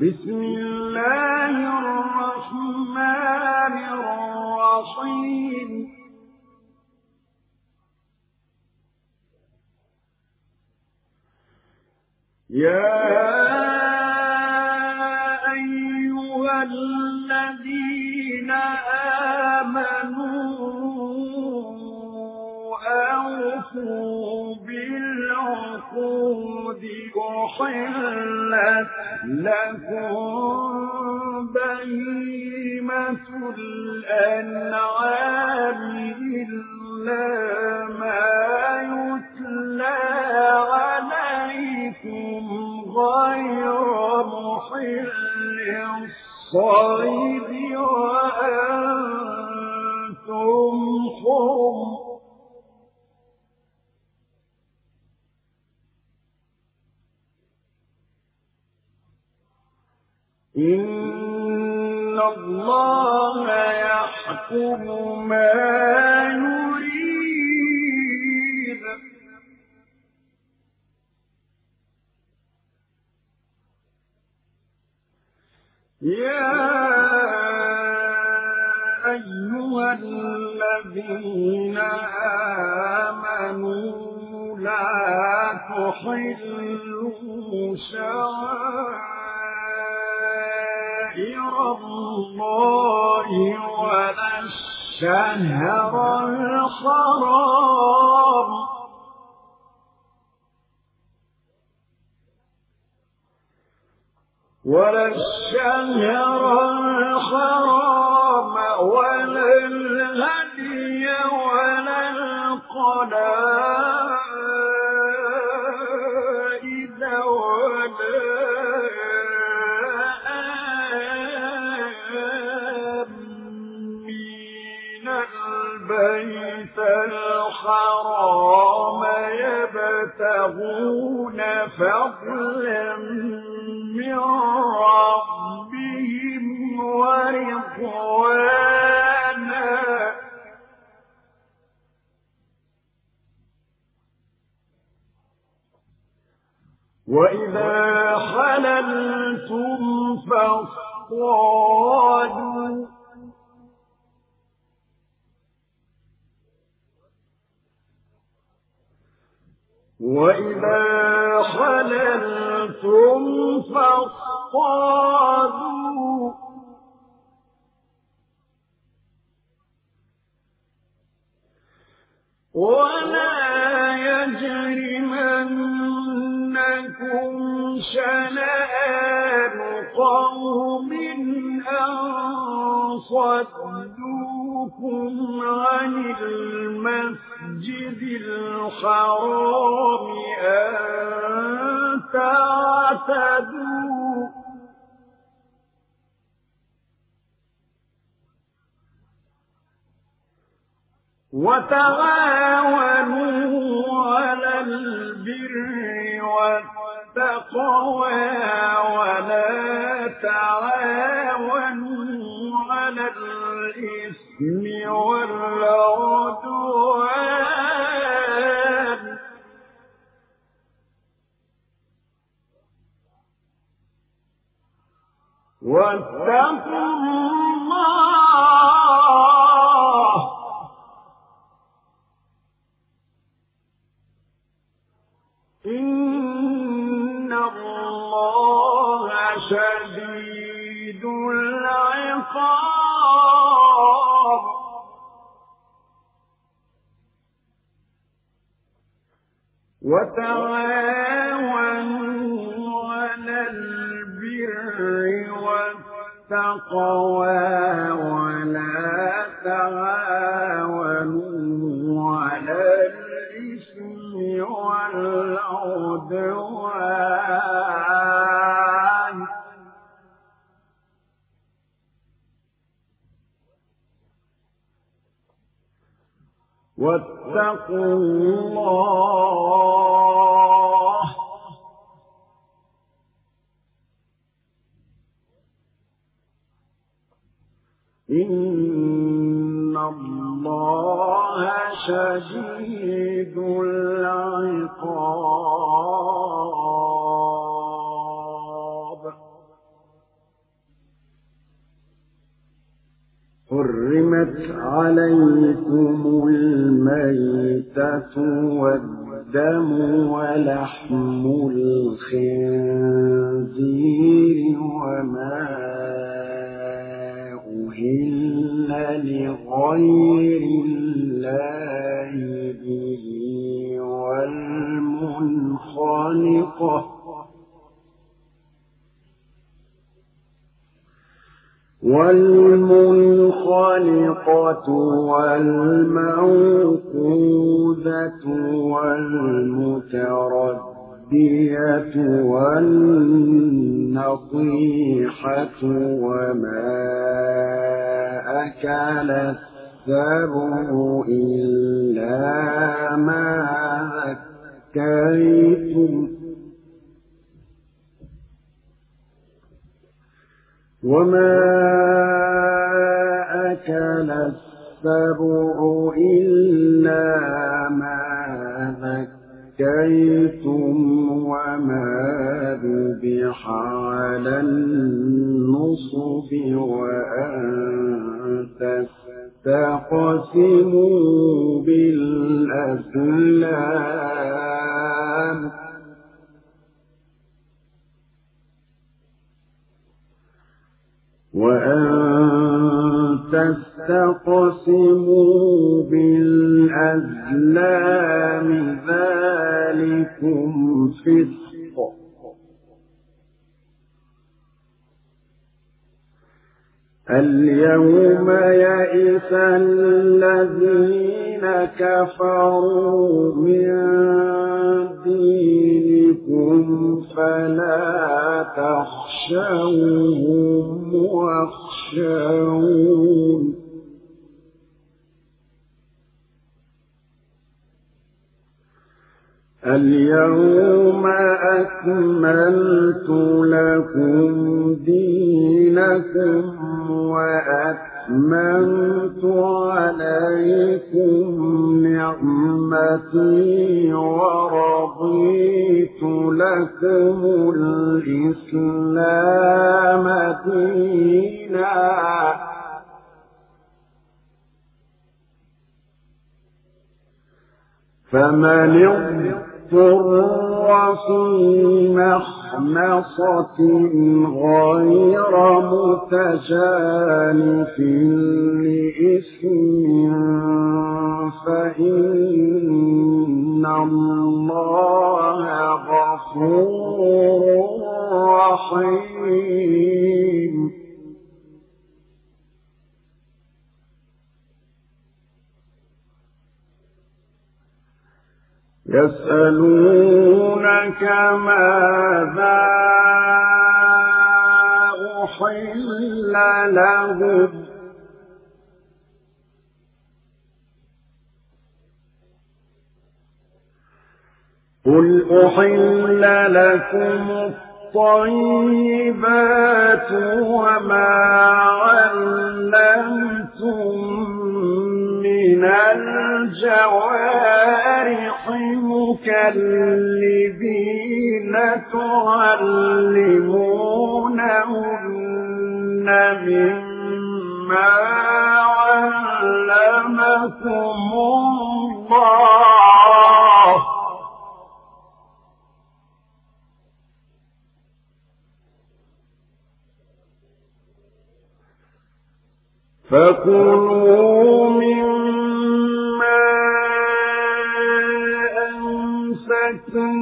بسم الله الرحمن الرحيم. يا أيها الذين آمنوا أوفوا بالعقود أحلت لكم بهيمة الأنعام إلا ما يتلى عليكم غير محل الصيد وأنتم حرم. إن الله يحكم ما يريد. يا أيها الذين آمنوا لا تحلوا شعائر شعائر الله ولا الشهر الحرام. ولا الشهر الحرام ولا الهدي ولا القلائد الحرام يبتغون فضلا من ربهم ورضوانا. وإذا حللتم فاصطادوا. وإذا حللتم فاصطادوا ولا يجرمنكم شنآن قوم أن صدوكم عن المسجد الحرام أن تعتدوا. وتعاونوا على البر والتقوى ولا تعاونوا الإثم والعدوان. واتقوا الله. إن الله شديد العقاب. وتعاونوا على البر والتقوى ولا تعاونوا على الإثم والعدوان. واتقوا الله. إن ولحم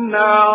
أمسكنا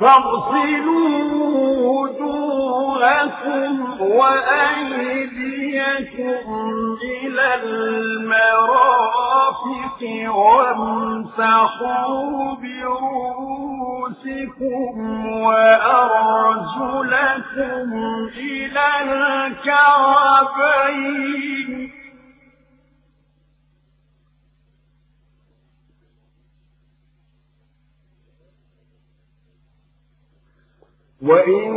فاغسلوا وجوهكم وأيديكم إلى المرافق وامسحوا برؤوسكم وأرجلكم إلى الكعبين. وإن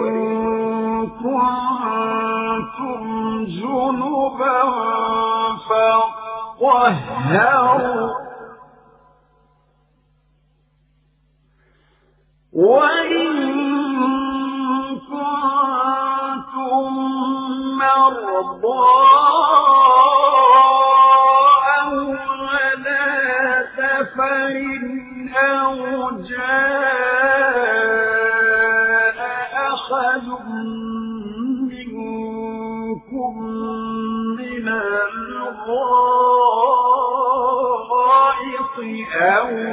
كنتم جنوبا فطهروا وإن كنتم مرضى فرعون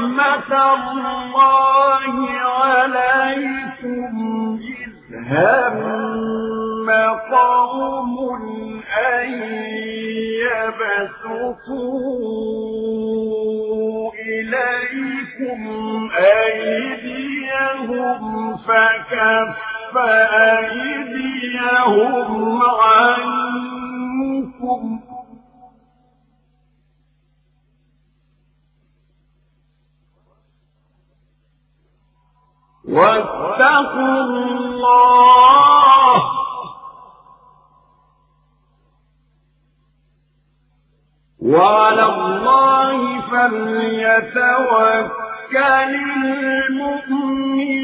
نعمة الله عليكم. إذ هم قوم أن يبسطوا إليكم أيديهم فكف أيديهم عنكم. واتقوا الله. وعلى الله فليتوكل المؤمنون.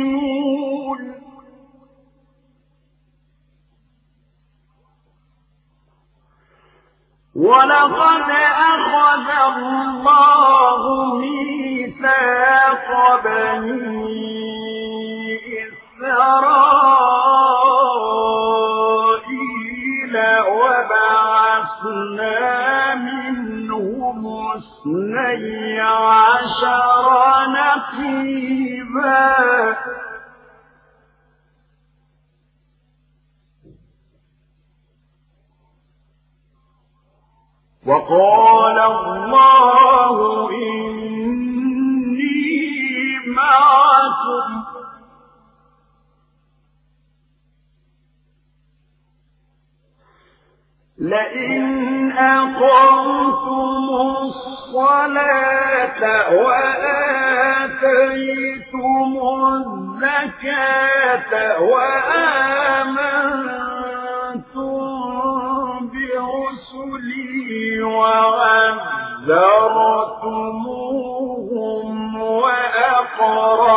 ولقد أخذ الله ميثاق بني إسرائيل وبعثنا منهم اثني عشر نقيبا. وقال الله إني معكم لئن أقمتم الصلاة وآتيتم الزكاة وآمنتم برسلي وعذرتموهم وأقرضتم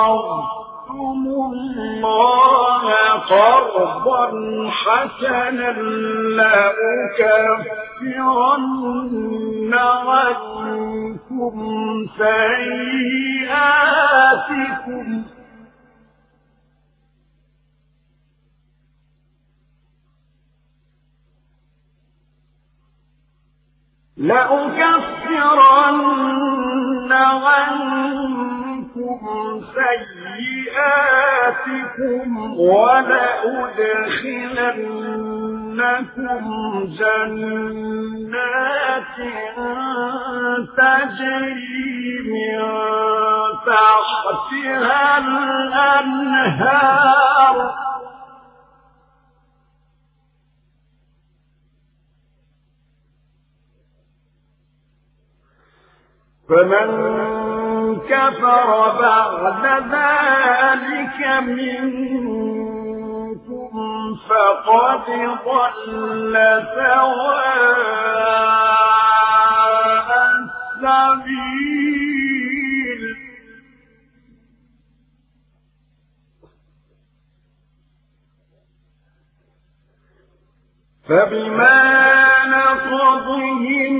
الله قرضا حسنا لأكفرن عنكم سيئاتكم. لأكفرن عنكم سيئاتكم ولأدخلنكم جنات تجري من تحتها الأنهار فمن كفر بعد ذلك منكم فقد ضل سواء السبيل. فبما نقضهم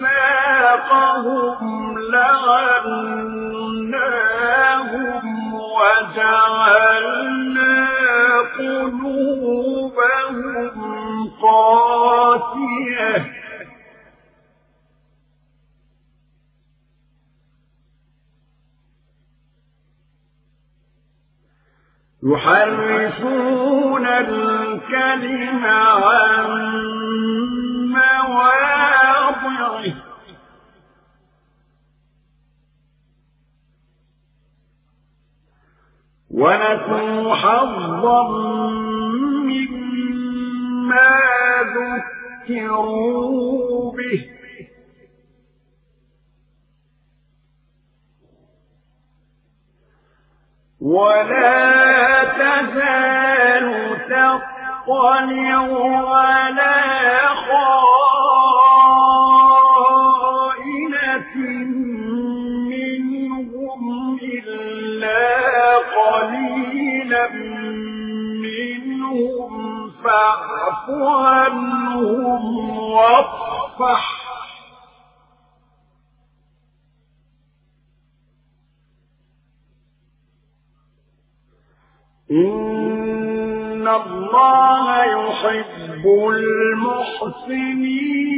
ميثاقهم لعناهم وجعلنا قلوبهم قاسية. يحرفون الكلم عن ونسوا حظا مما ذكروا به. ولا تزال تطلع على خائنة منهم فاعف عنهم واصفح. إن الله يحب المحسنين.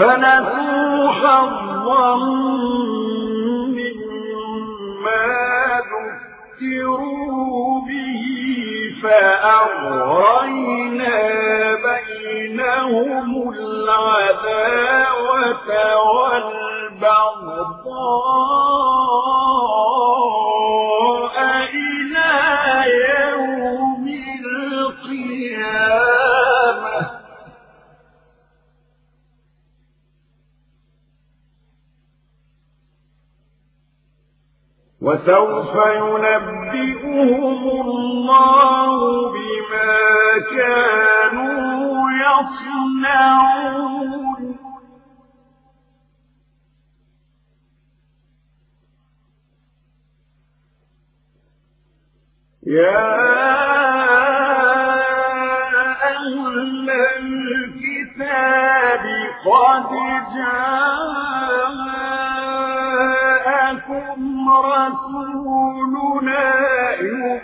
فنسوا حظا مما ذكروا به فأغرينا بينهم العداوة والبغضاء وسوف ينبئهم الله بما كانوا يصنعون. يا أهل الكتاب قد جاءكم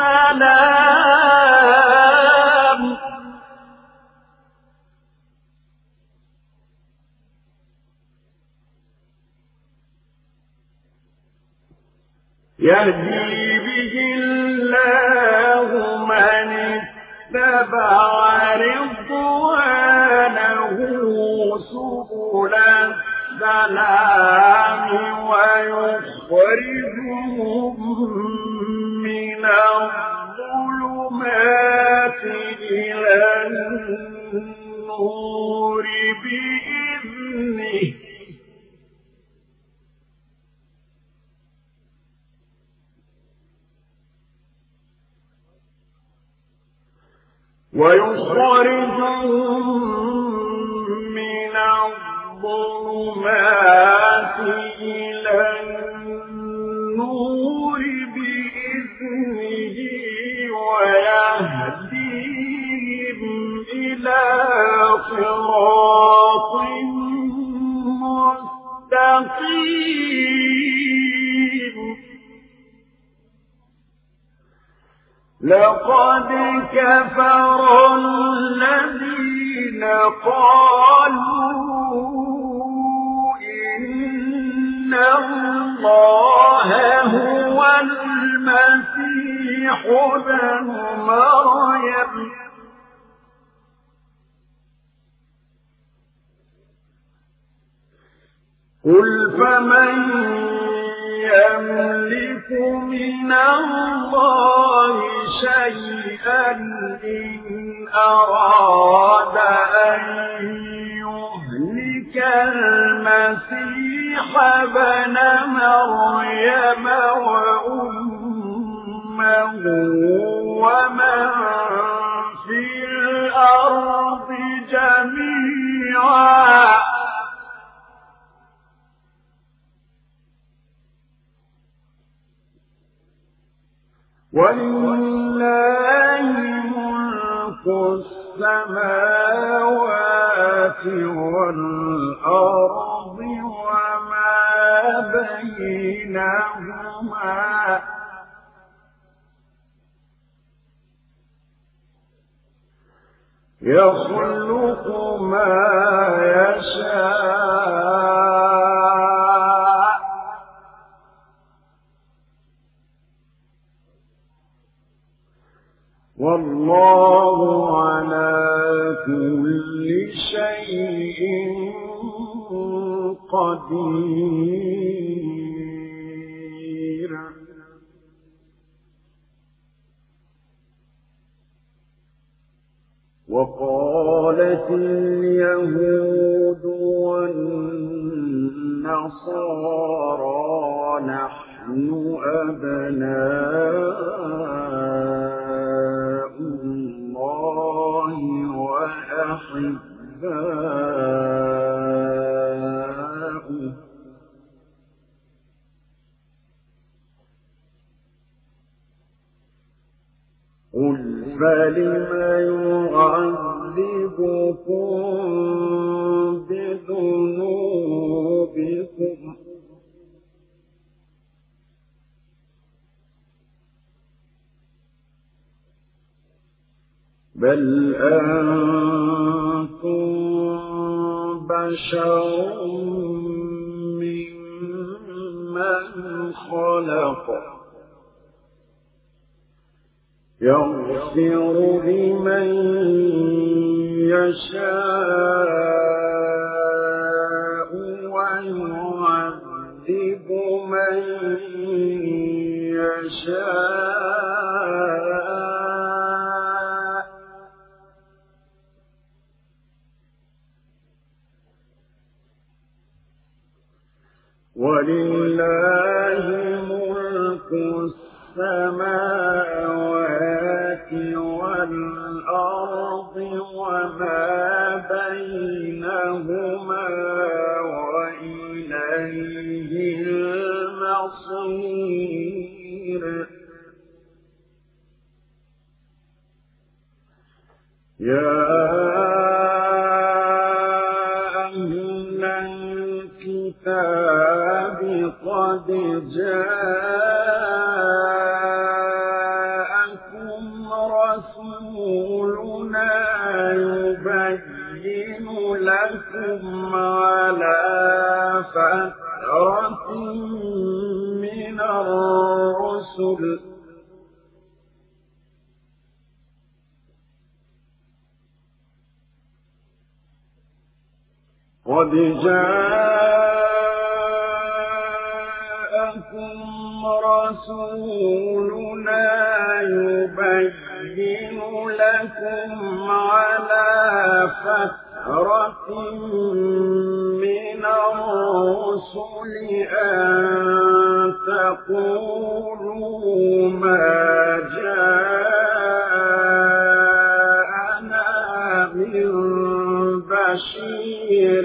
السلام. يهدي به الله من اتبع رضوانه سبل السلام ويخرجهم من الظلمات إلى النور بإذنه. ويخرجهم لكم على فترة من الرسل قد جاءكم رسولنا يبين لكم على فترة من الرسل أن تقولوا ما جاءنا من بشير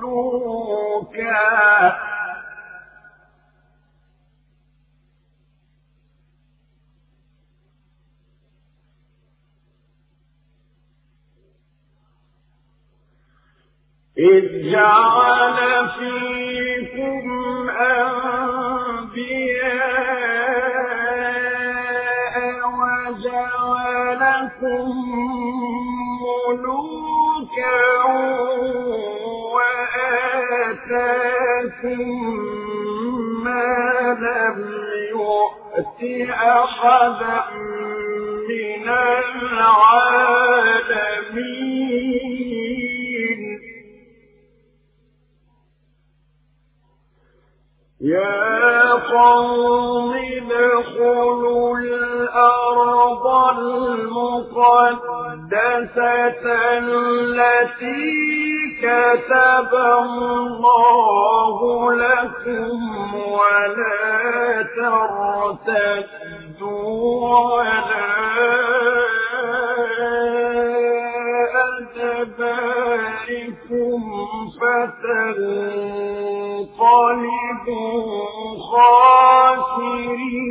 ملوكا إذ جعل فيكم أنبياء وجعلكم ملوكا وآتاكم ما لم يؤت أحدا من العالمين يا قوم ادخلوا الأرض المقدسة التي كتب الله لكم ولا ترتدوا على أدباركم فتنقلبوا خاسرين.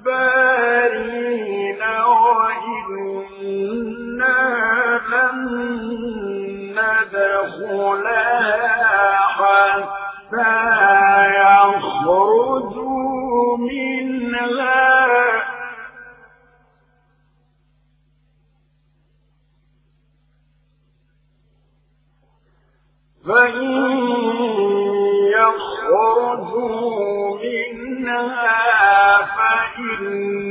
جبارين وإنا لن ندخل حتى يخرجوا منها. فإن يخرجوا منها إن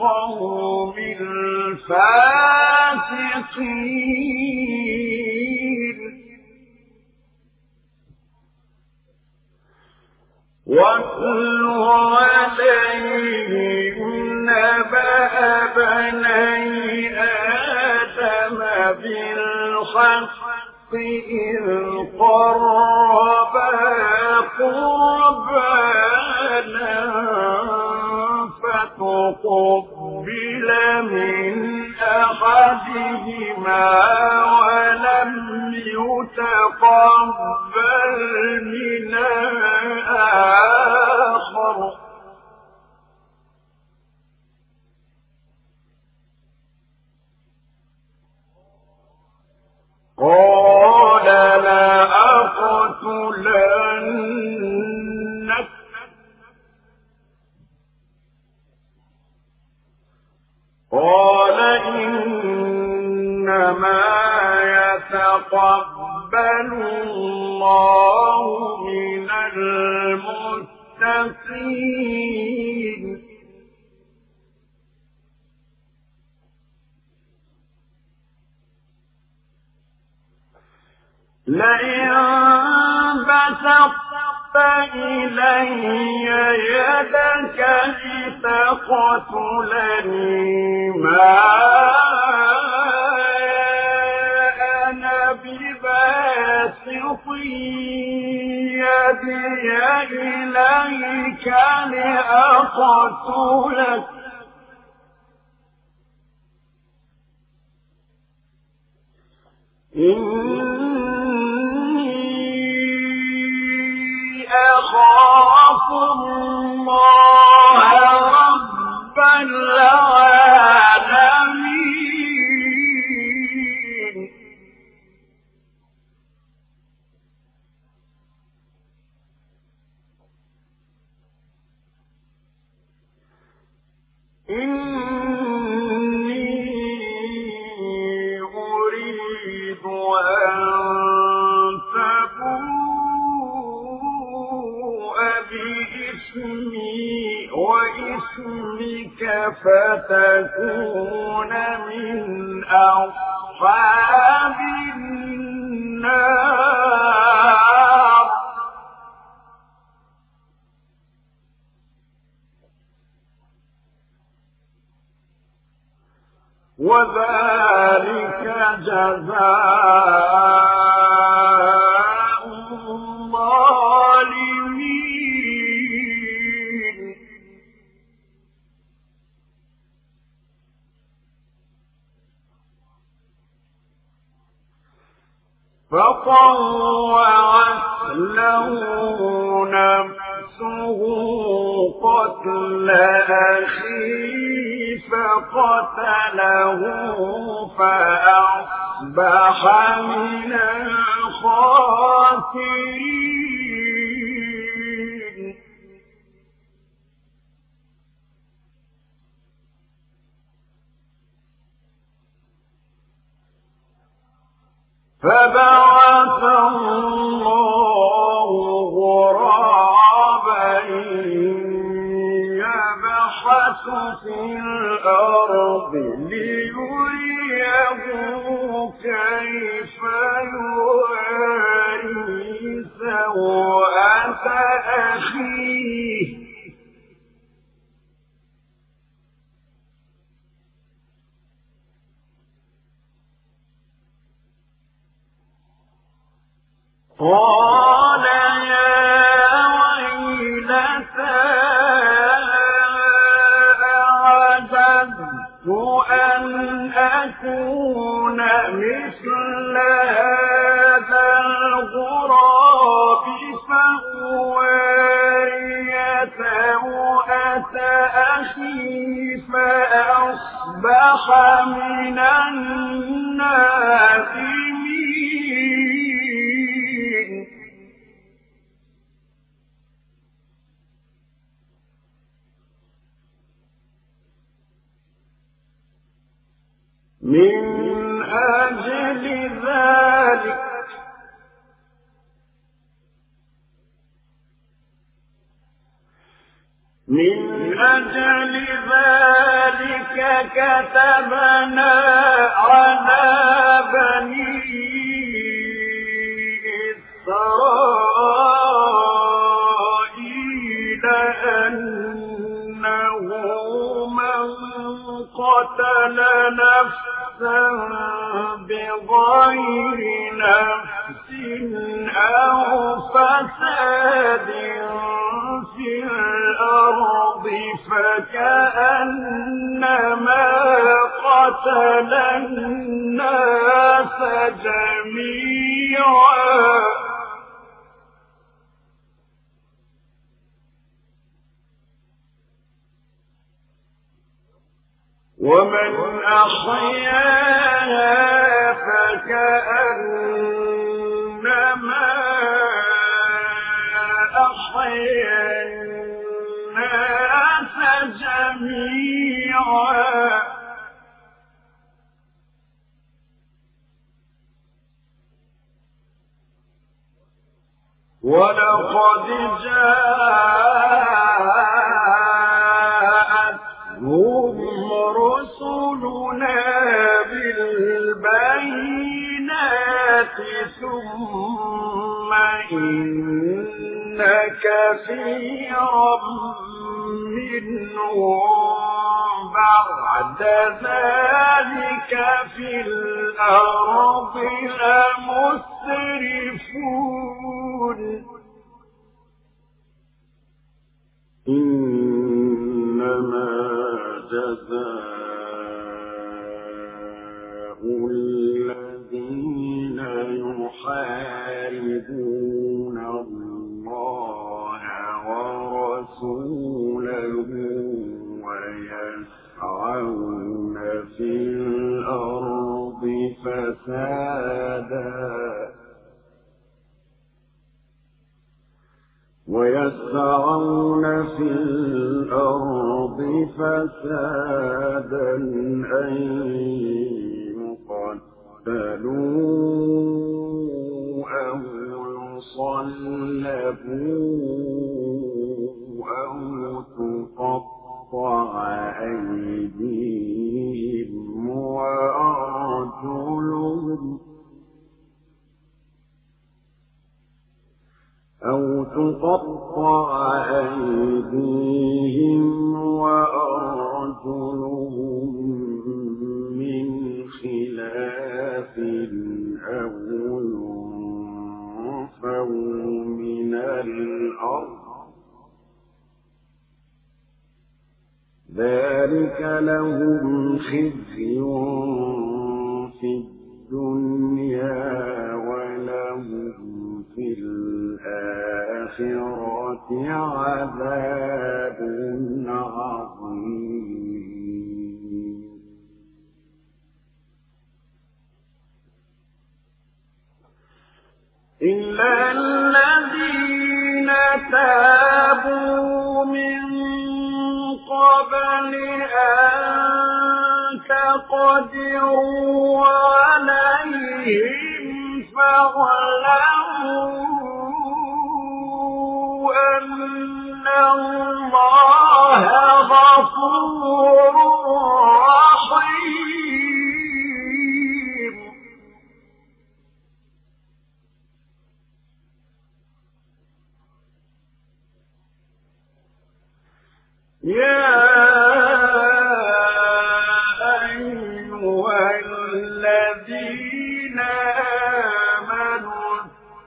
القوم الفاسقين. واتل عليهم نبأ بني آدم بالحق إذ قربا قربانا. فتقبل من أحدهما ولم يتقبل من الآخر. قال الله من المتقين. لئن بسطت إلي يدك لتقتلني ما بباسط يدي إليك لأقتلك. إني فتكون من أصحاب النار. وذلك جزاء فطوعت له نفسه قتل أخيه فقتله فأصبح من الخاسرين. فبعث الله غرابا يبحث في الأرض ليريه كيف يواري سوءة أخيه. قال يا ويلتى أن أكون مثل هذا الغراب أخي فأصبح من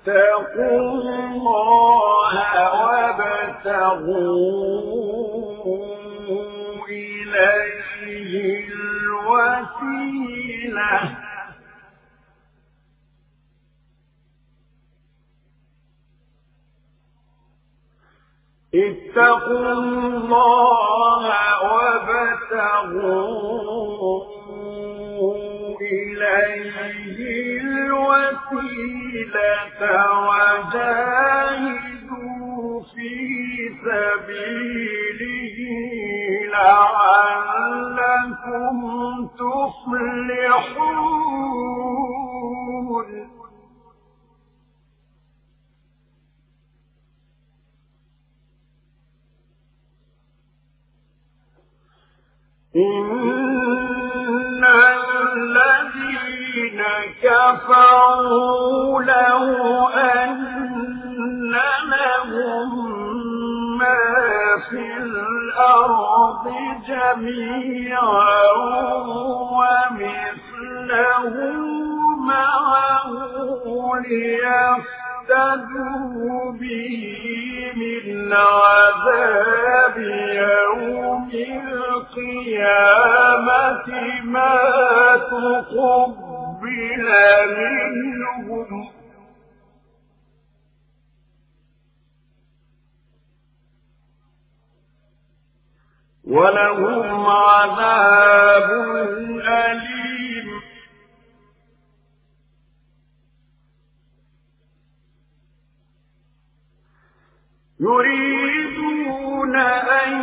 فاتقوا الله وابتغوا إليه الوسيلة. اتقوا الله وابتغوا إليه الوسيلة. وجاهدوا في سبيله لعلكم تفلحون. إن كفروا لو أن لهم ما في الأرض جميعا ومثله معه ليفتدوا به من عذاب يوم القيامة ما تقبل منهم ولهم عذاب أليم يريدون أن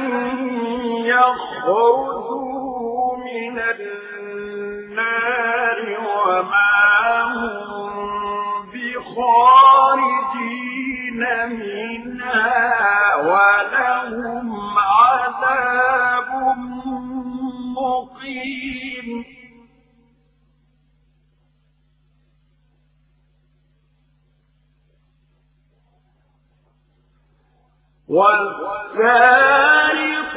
يخرجوا من النار وما هم بخارجين منها ولهم عذاب مقيم. والسارق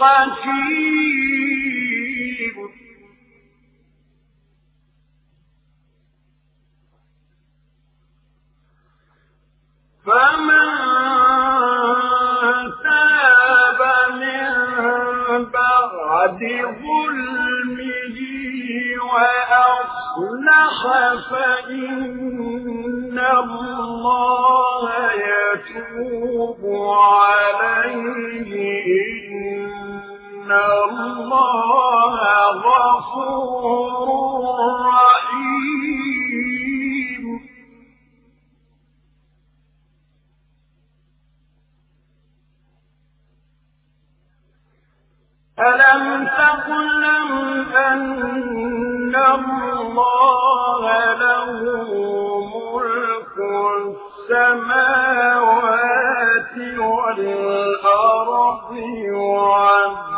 حكيم فمن تاب من بعد ظلمه وأصلح فإن الله يتوب عليه إن الله غفور رحيم ألم تعلم أن الله له ملك السماوات والأرض يعذب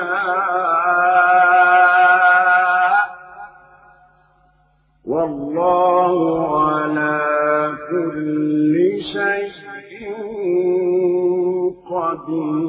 يشاء والله على كل شيء قدير.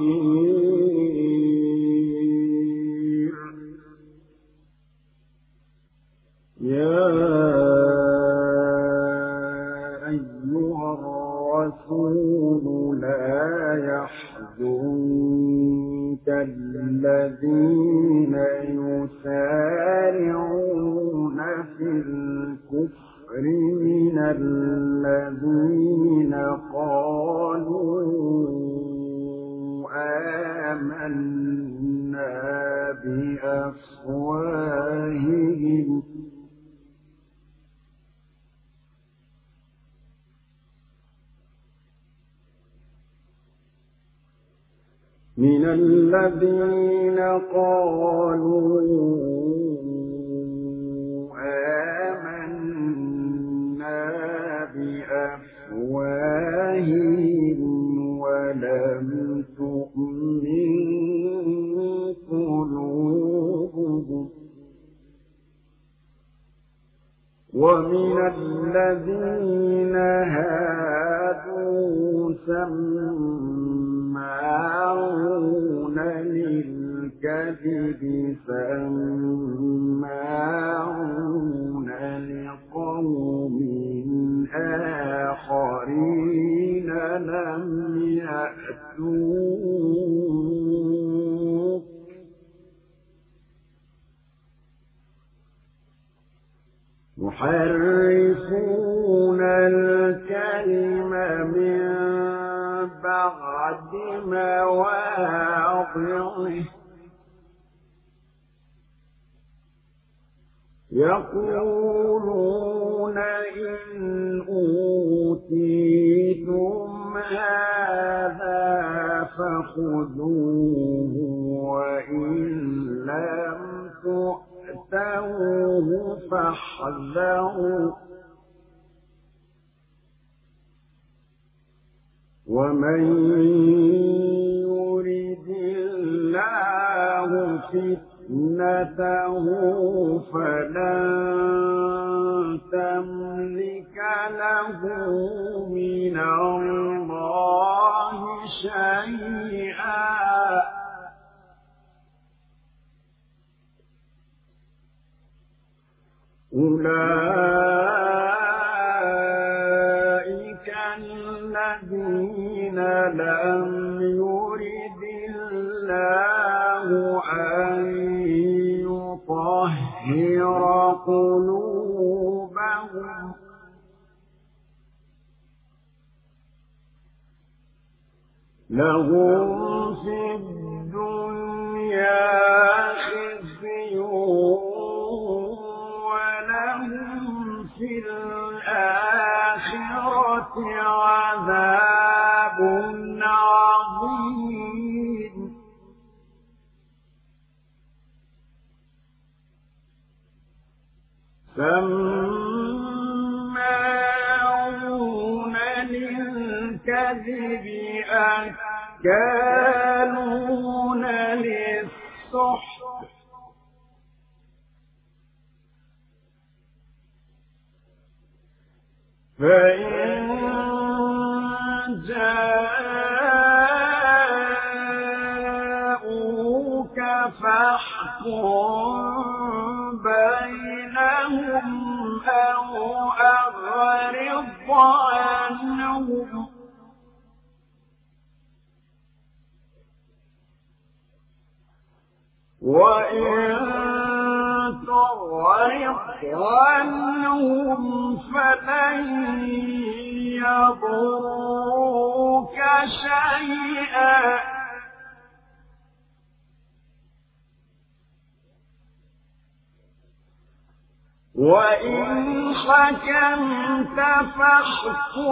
وإن حكمت فاحكم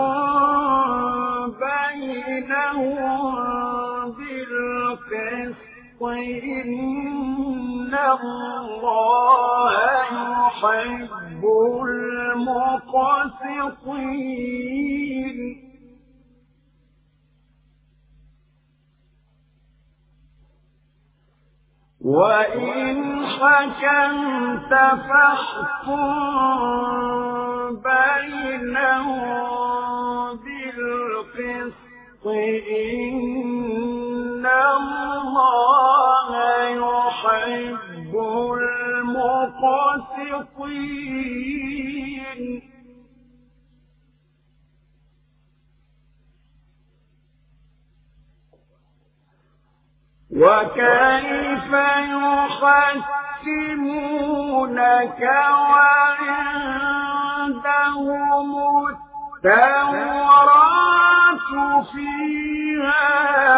بينهم بالقسط إن الله يحب المقسطين وإن حكمت فاحكم بينهم بالقسط إن الله يحب المقسطين وكيف يختمونك وعندهم التوراة فيها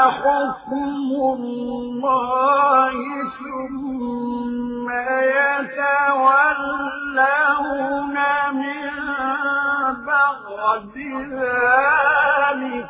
حكم الله ثم يتولون من بعد ذلك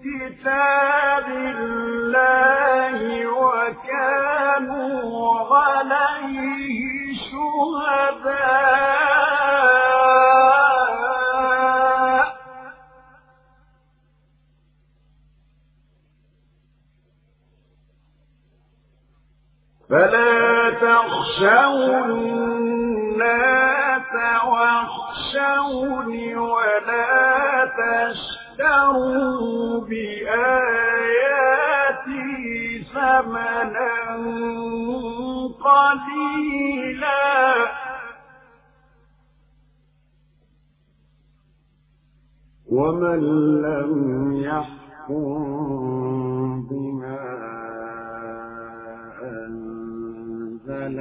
كتاب الله وكانوا عليه شهداء. فلا تخشوا الناس واخشوني ولا تشتروا بآياتي ثمنا قليلا. ومن لم يحكم بما أنزل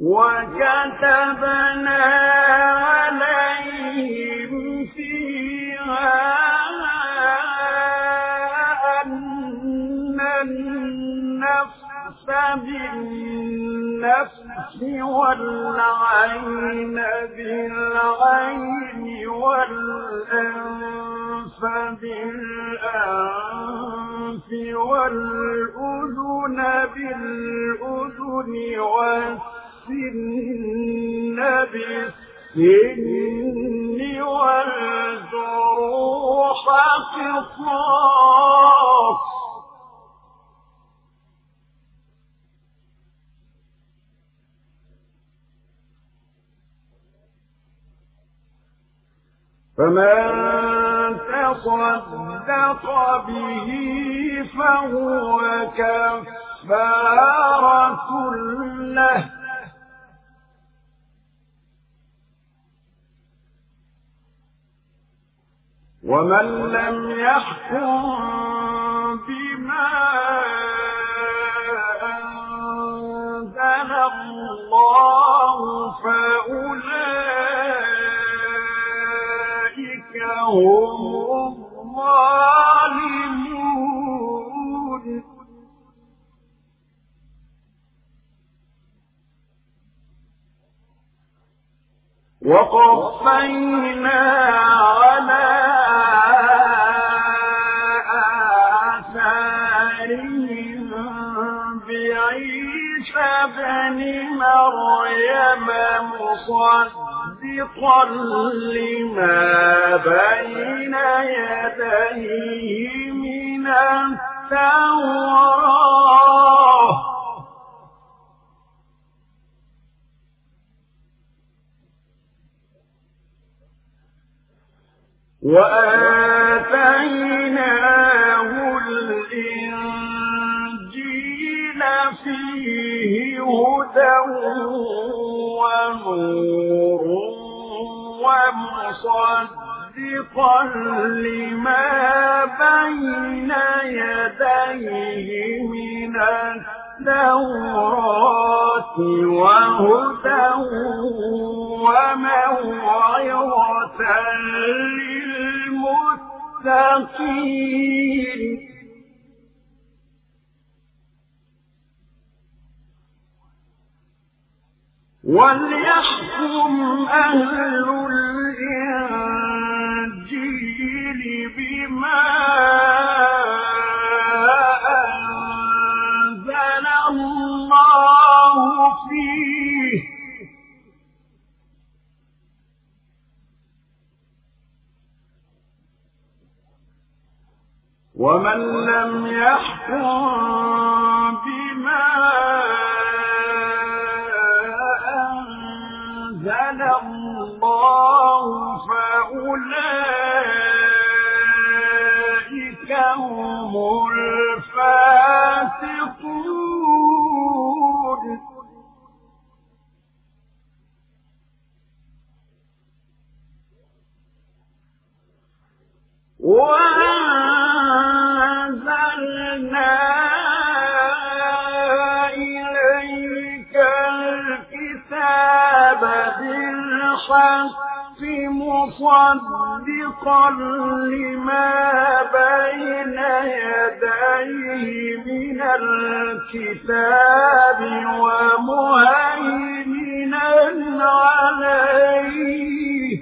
وكتبنا عليهم فيها بالنفس والعين بالعين والأنف بالأنف والأذن بالأذن والسن بالسن والجروح قصاص. فمن تصدق به فهو كفارة له. ومن لم يحكم بما أنزل الله فأولئك هم الظالمون. وقفينا على بن مريم مصدقا لما بين يديه من التوراة. وآتيناه هدى ونور ومصدقا لما بين يديه من التوراة وهدى وموعظة للمتقين وليحكم أهل الإنجيل بما أنزل الله فيه. ومن لم يحكم بما أنزل الله فأولئك هم الفاسقون. وأنزلنا بالحق مصدقا لما بين يديه من الكتاب ومهيمنا عليه.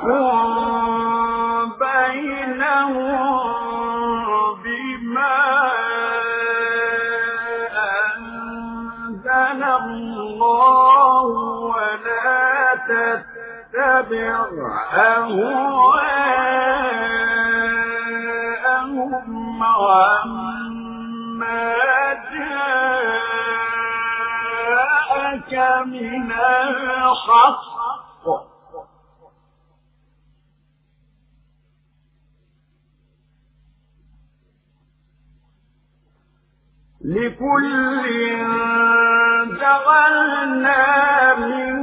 فاحكم بينهم تتبع أهواءهم عما جاءك من الحق لكل جعلنا منكم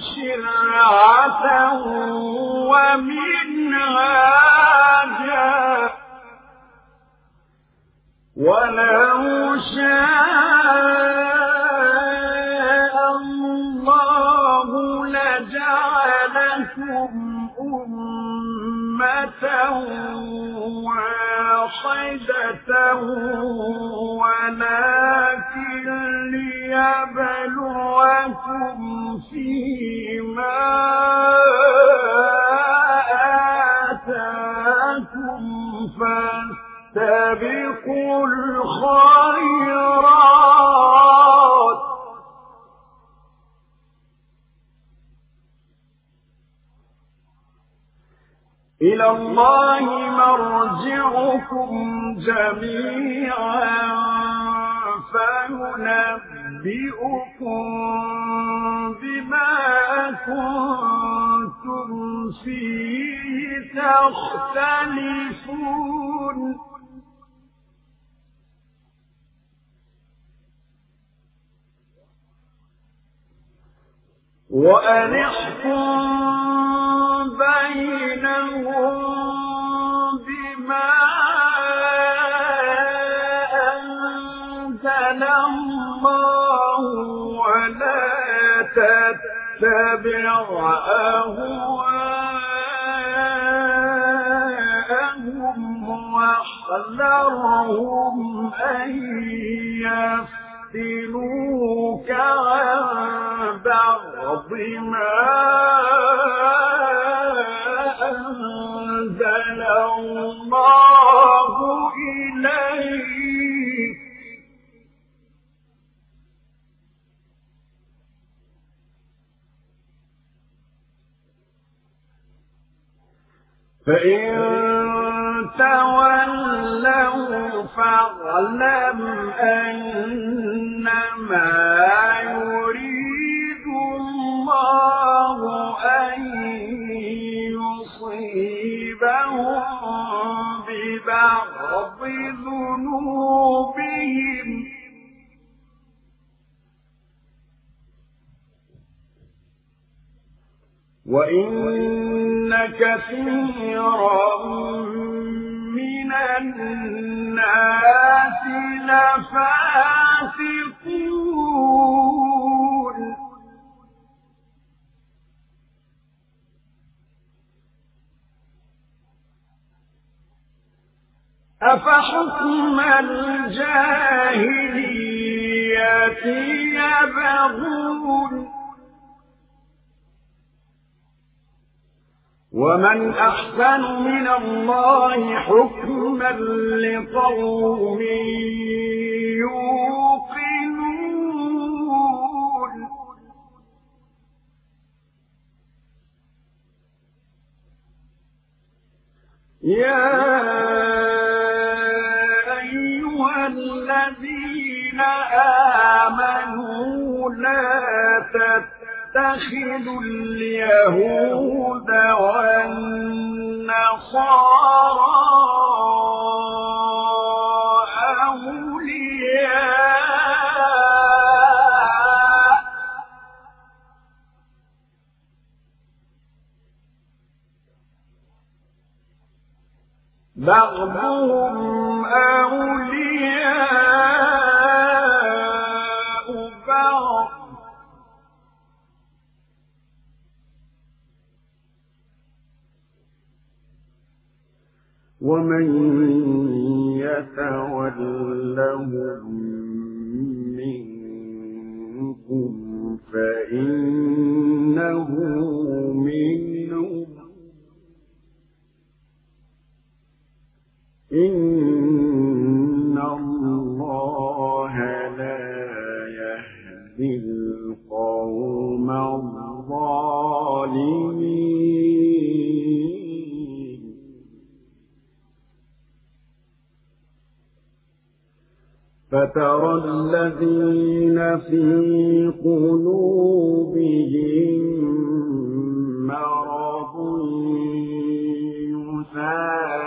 شرعة ومنهاجا ولو شاء الله لجعلكم أمة واحدة ولكن فيما فاستبقوا الخيرات. إلى الله مرجعكم جميعا فينبئكم كنتم فيه تختلفون. وأن احكم تتبع أهواءهم وأحذرهم أن يفتنوك عن بعض ما أنزل الله إليك. فإن تولوا فاعلم أنما يريد الله أن يصيبهم ببعض ذنوبهم وَإِنَّ كَثِيرًا مِنَ النَّاسِ لَفَاسِقُونَ أَفَحُكْمَ الْجَاهِلِيَّةِ يَبْغُونَ ومن أحسن من الله حكما لقوم يوقنون. يا أيها الذين آمنوا لا تتبعوا تتخذوا اليهود والنصارى أولياء. بعضهم أولياء ومن يتولهم منكم فإنه منهم. إن فترى الذين في قلوبهم مرض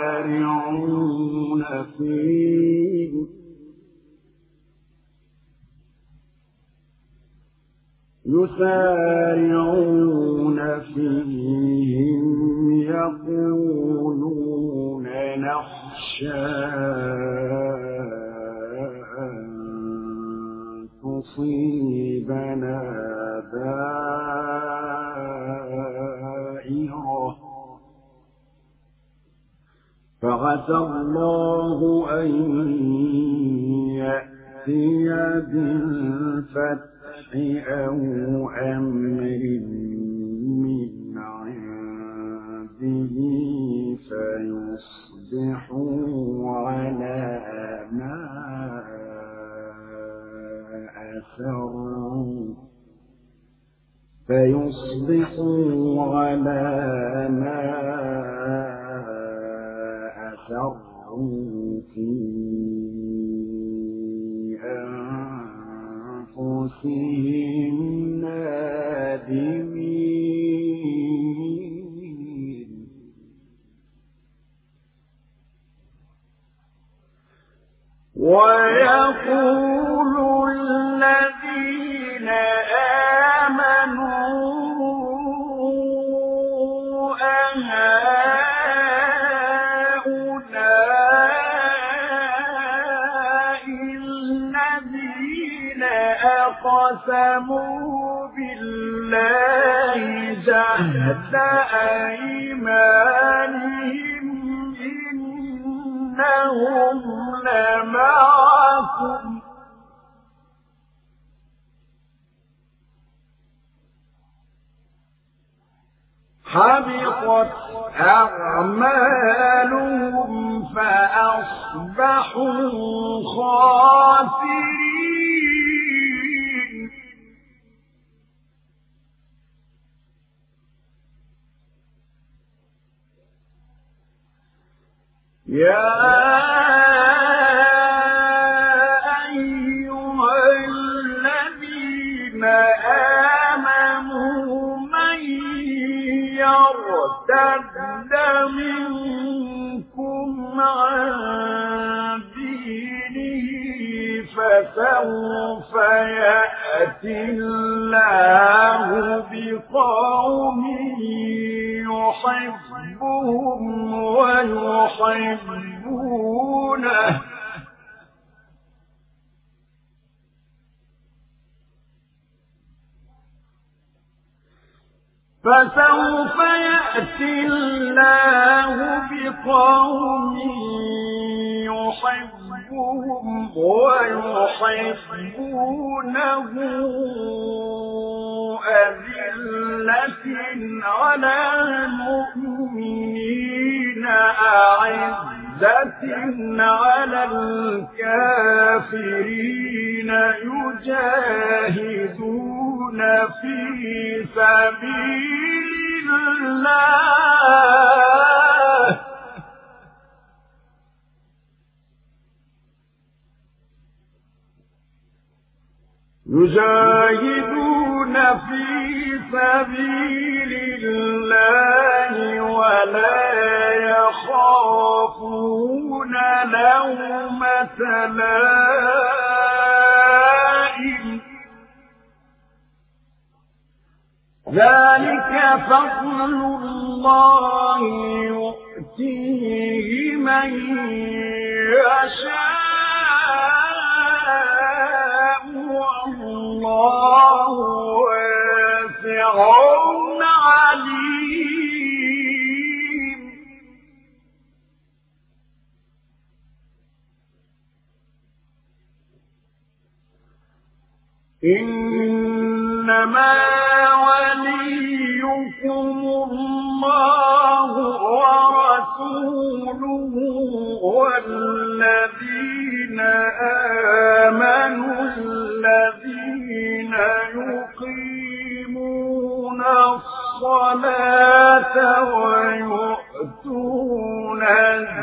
يسارعون فيه. يسارعون فيهم يقولون نخشى الله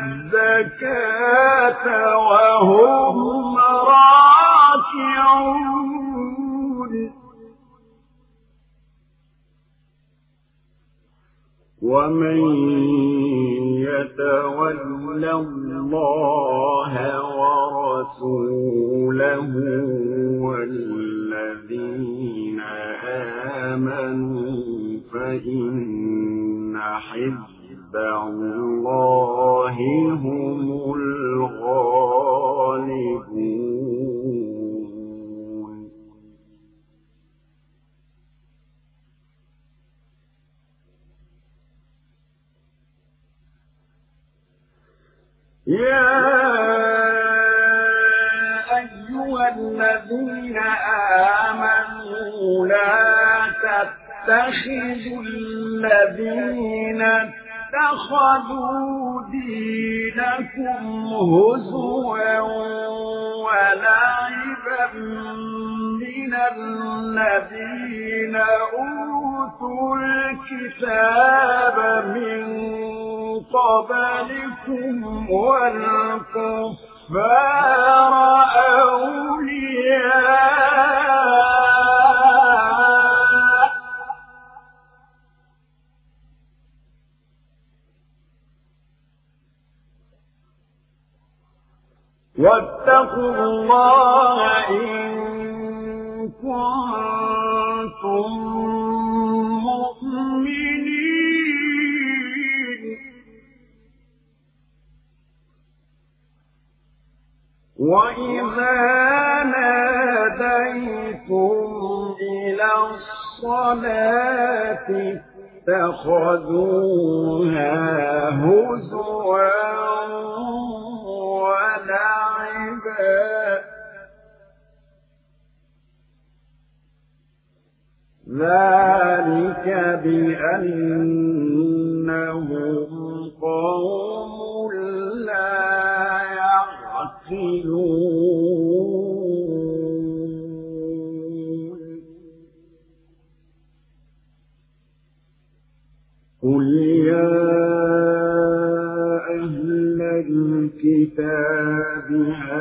الزكاة وهم راكعون. ومن يتول الله ورسوله والذين آمنوا فإن تتخذوا الذين اتخذوا دينكم هزوا ولعبا من الذين أوتوا الكتاب من قبلكم والكفار أولياء واتقوا الله إن كنتم مؤمنين. وإذا ناديتم إلى الصلاة اتخذوها هزوا ذلك بأنهم قوم لا يعقلون. قل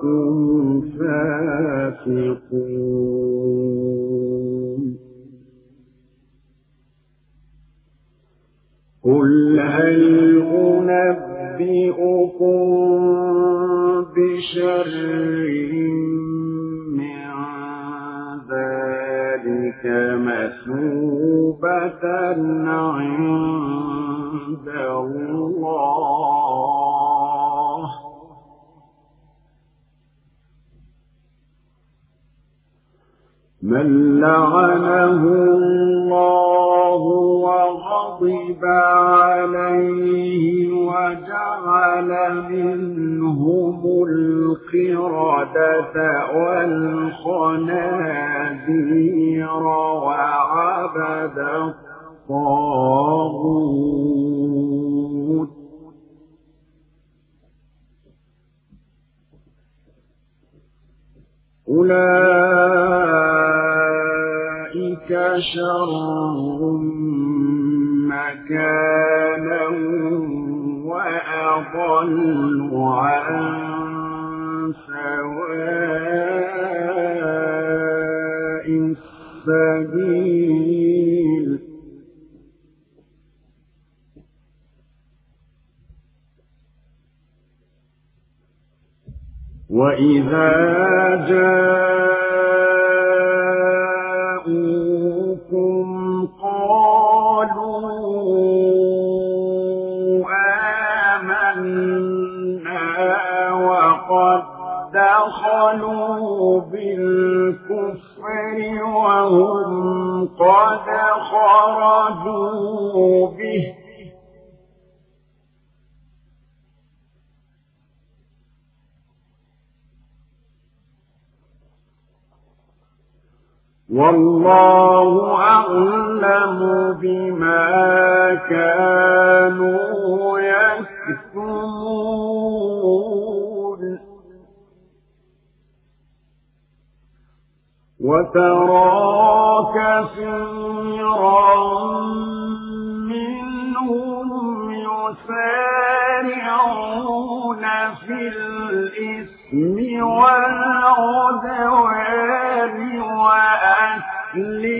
to والخنازير وعبد الطاغوت. أولئك شر مكانا وأضل عن وإذا جاءوكم دخلوا بالكفر وهم قد خرجوا به. والله أعلم بما كانوا يكتمون. وترى كثيرا منهم يسارعون في الإثم والعدوان وأكلهم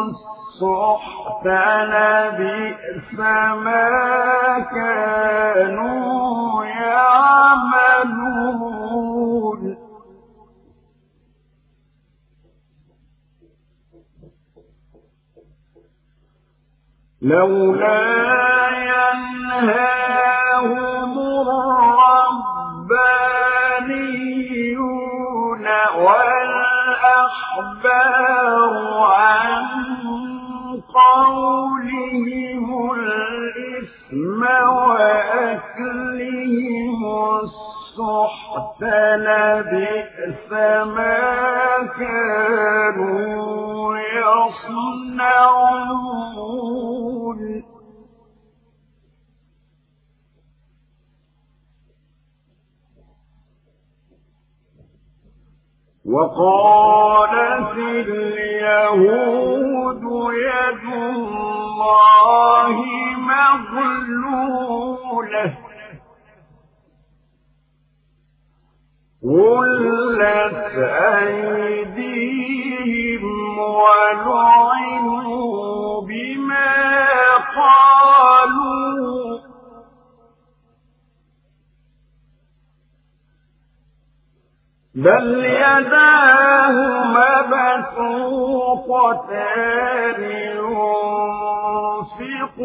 السحت لبئس ما كانوا يعملون. لولا ينهاهم الربانيون والأحبار عن قولهم الإثم وأكلهم السحت لبئس ما كانوا يصنعون. وقالت اليهود يد الله مغلولة. غلت أيديهم ولعنوا بما قالوا. بل يداه مبسوطتان ينفق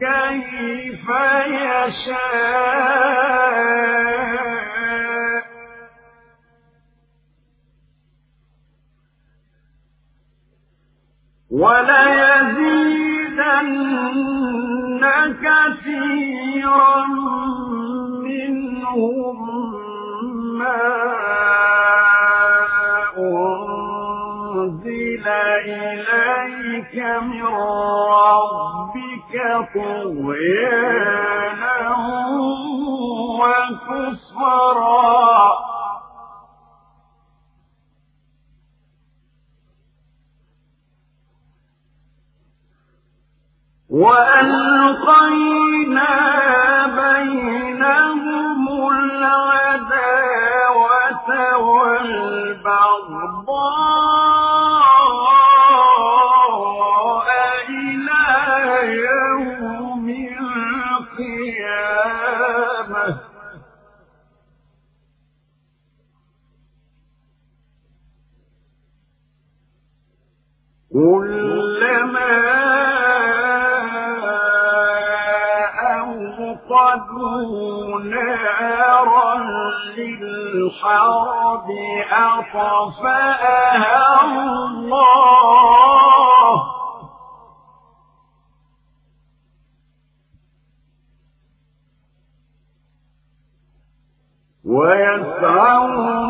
كيف يشاء. وليزيدن كثيرا منهم ما أنزل إليك من ربك طغيانا وكفرا وألقينا بينهم العداوة والبغضاء إلى يوم القيامة. كلما للحرب أطفأها الله ويسعون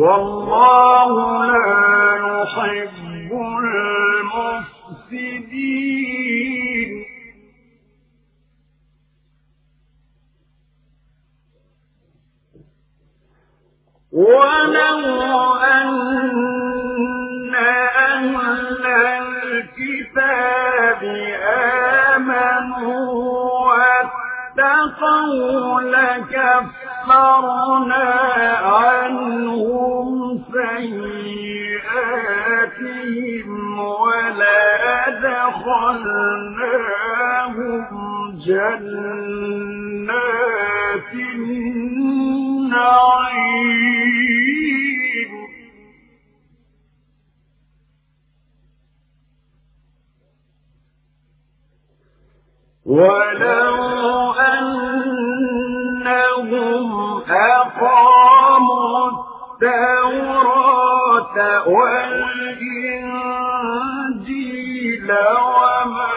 والله لا يحب المفسدين. ولو أن أهل الكتاب آمنوا واتقوا لكفروا كفرنا عنهم سيئاتهم ولأدخلناهم جنات النعيم. ولو أقاموا التوراة والإنجيل وما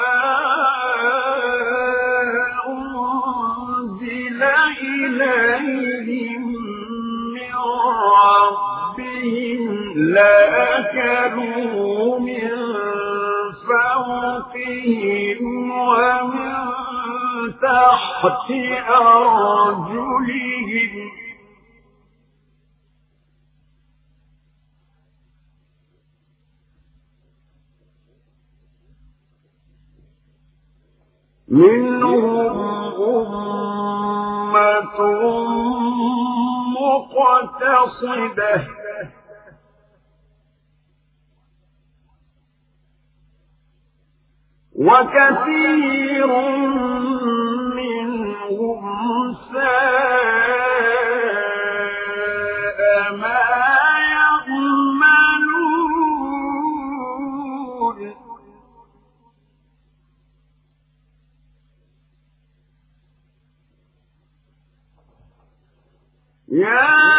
أنزل إليهم من ربهم لأكلوا من فوقهم ومن تحت أرجلهم منهم أمة مقتصدة. وكثير منهم ساء يا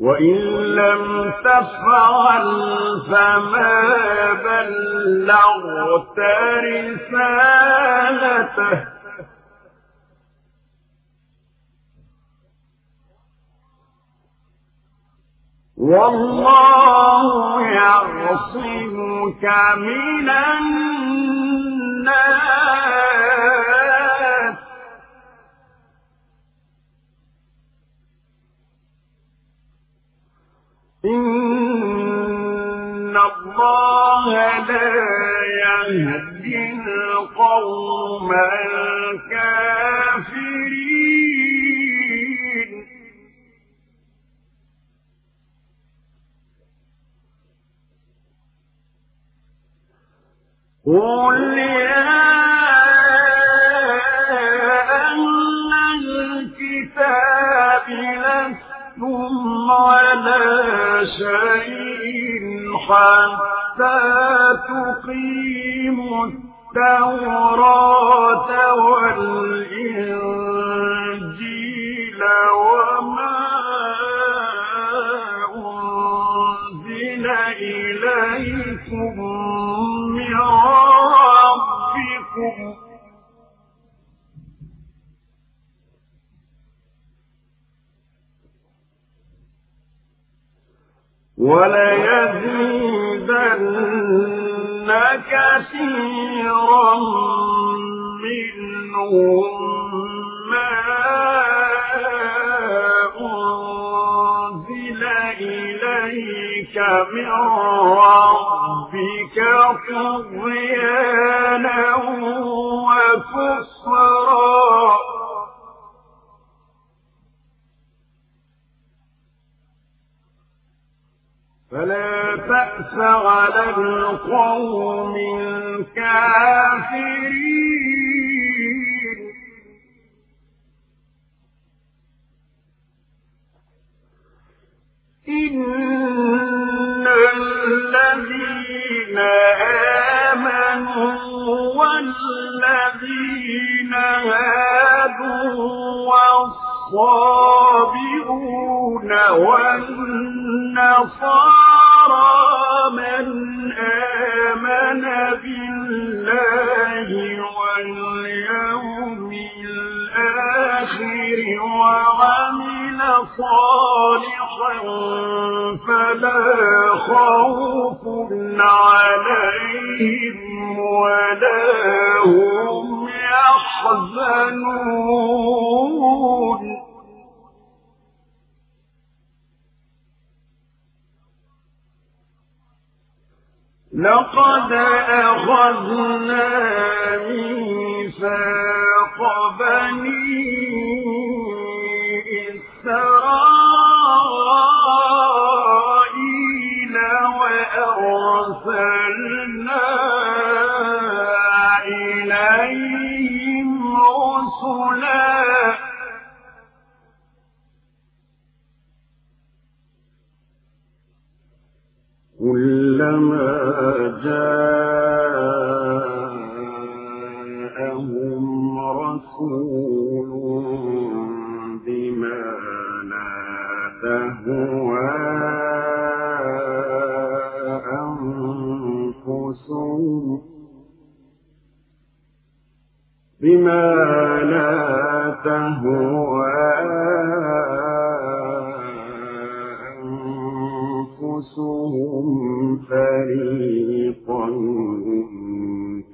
وإن لم تفعل فما بلغت رسالته. والله يعصمك من الناس. إن الله لا يهدي القوم الكافرين قل يا أهل الكتاب لستم على شيء حتى تقيموا التوراة والإنجيل وما وليزيدن كثيرا منهم ما أنزل إليك من ربك طغيانا وكفرا فلا تأس على القوم الكافرين. إن الذين آمنوا والذين هادوا والصابئون والنصارى صالحا فلا خوف عليهم ولا هم يحزنون لقد أخذنا ميثاق بني بما لا أنفسهم فريقا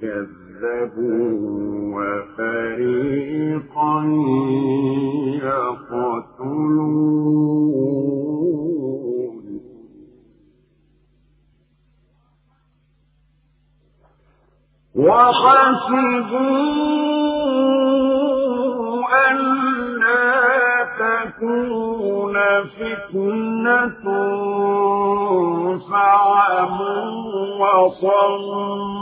كذبوا وفريقا يقتلون. تكون فتنة فعموا وصموا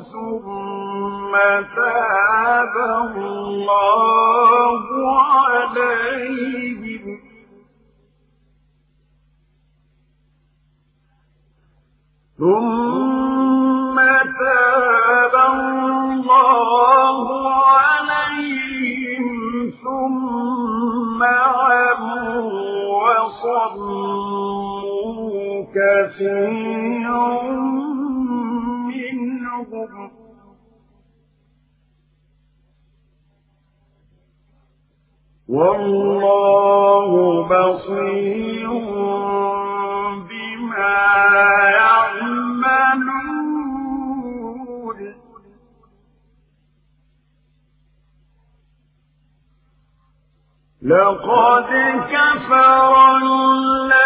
ثم تاب الله عليهم. ثم والله بصير بما يعملون. لقد كفر الله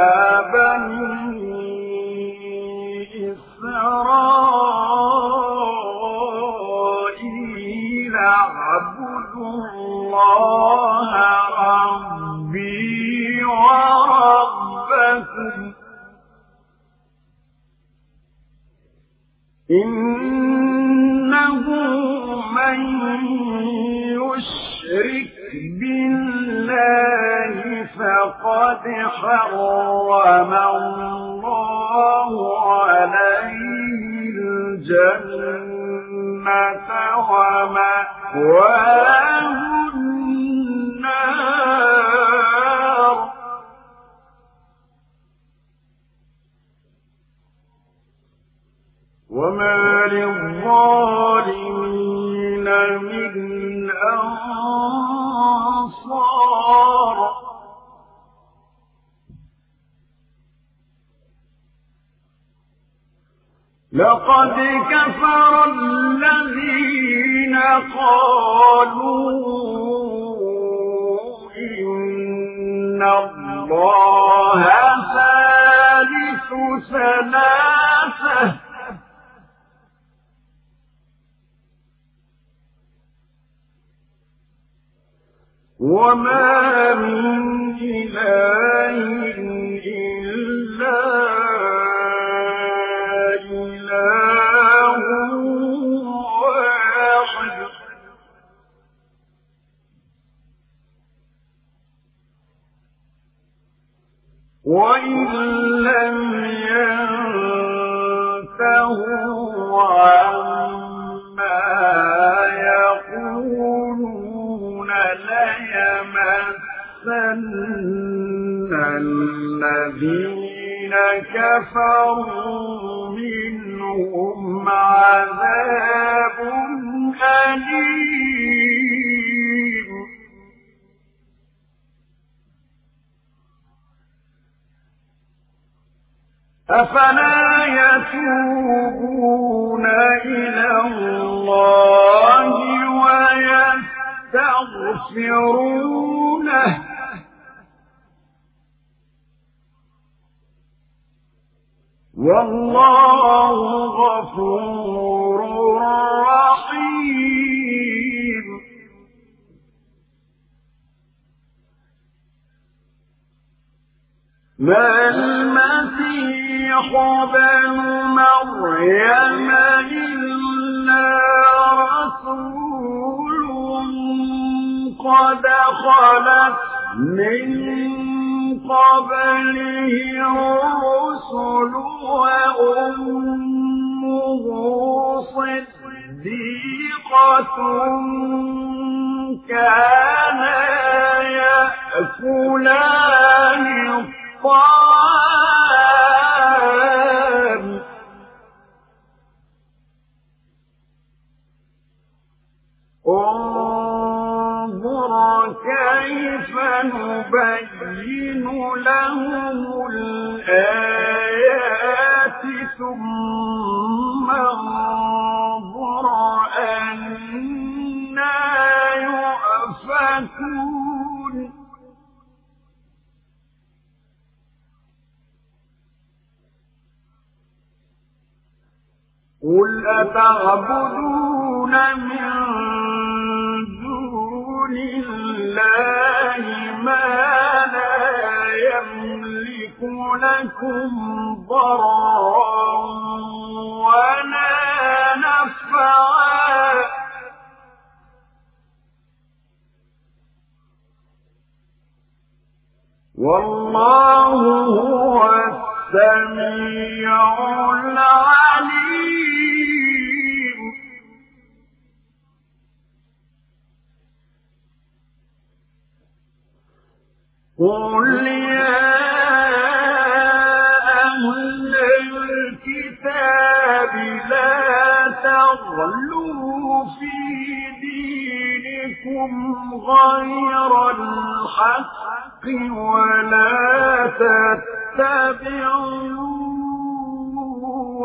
غير الحق ولا تتبعوا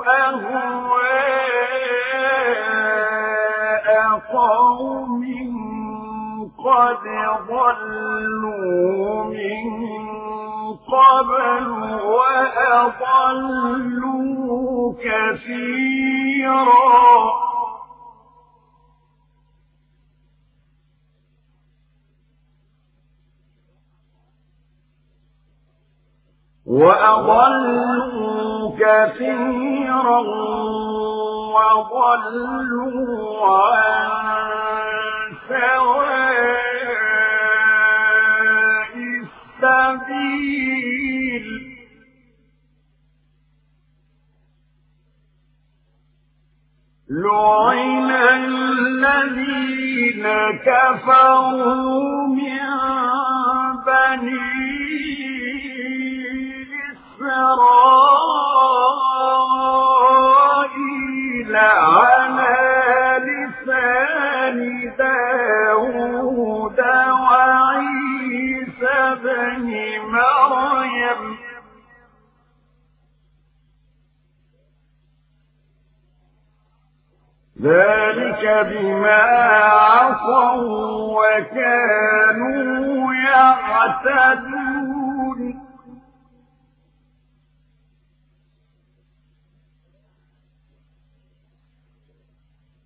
أهواء قوم قد ضلوا من قبل وأضلوا كثيرا. وأضلوا كثيرا وضلوا عن سواء السبيل لعن الذين كفروا من بني إسرائيل على لسان داود وعيسى بن مريم. ذلك بما عصوا وكانوا يعتدون.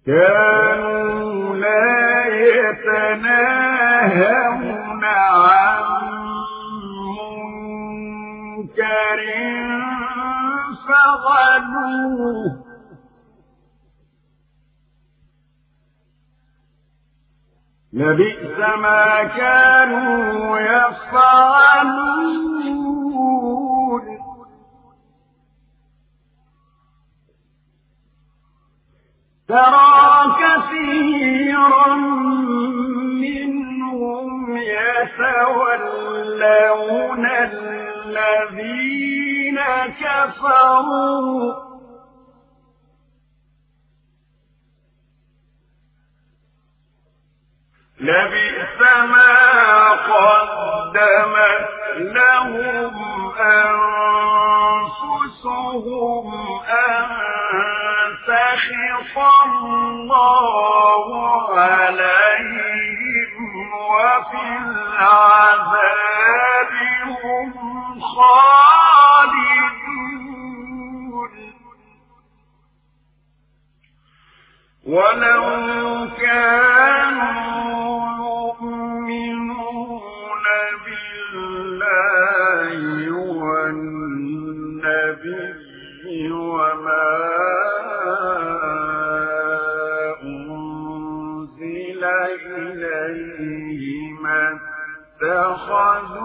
كانوا لا يتناهون عن منكر فغلوه لبئس ما كانوا يفعلون. ترى كثيرا منهم يتولون الذين كفروا. لبئس ما قدمت لهم أنفسهم أن سخط الله عليهم وفي العذاب هم خالدون. ولو كانوا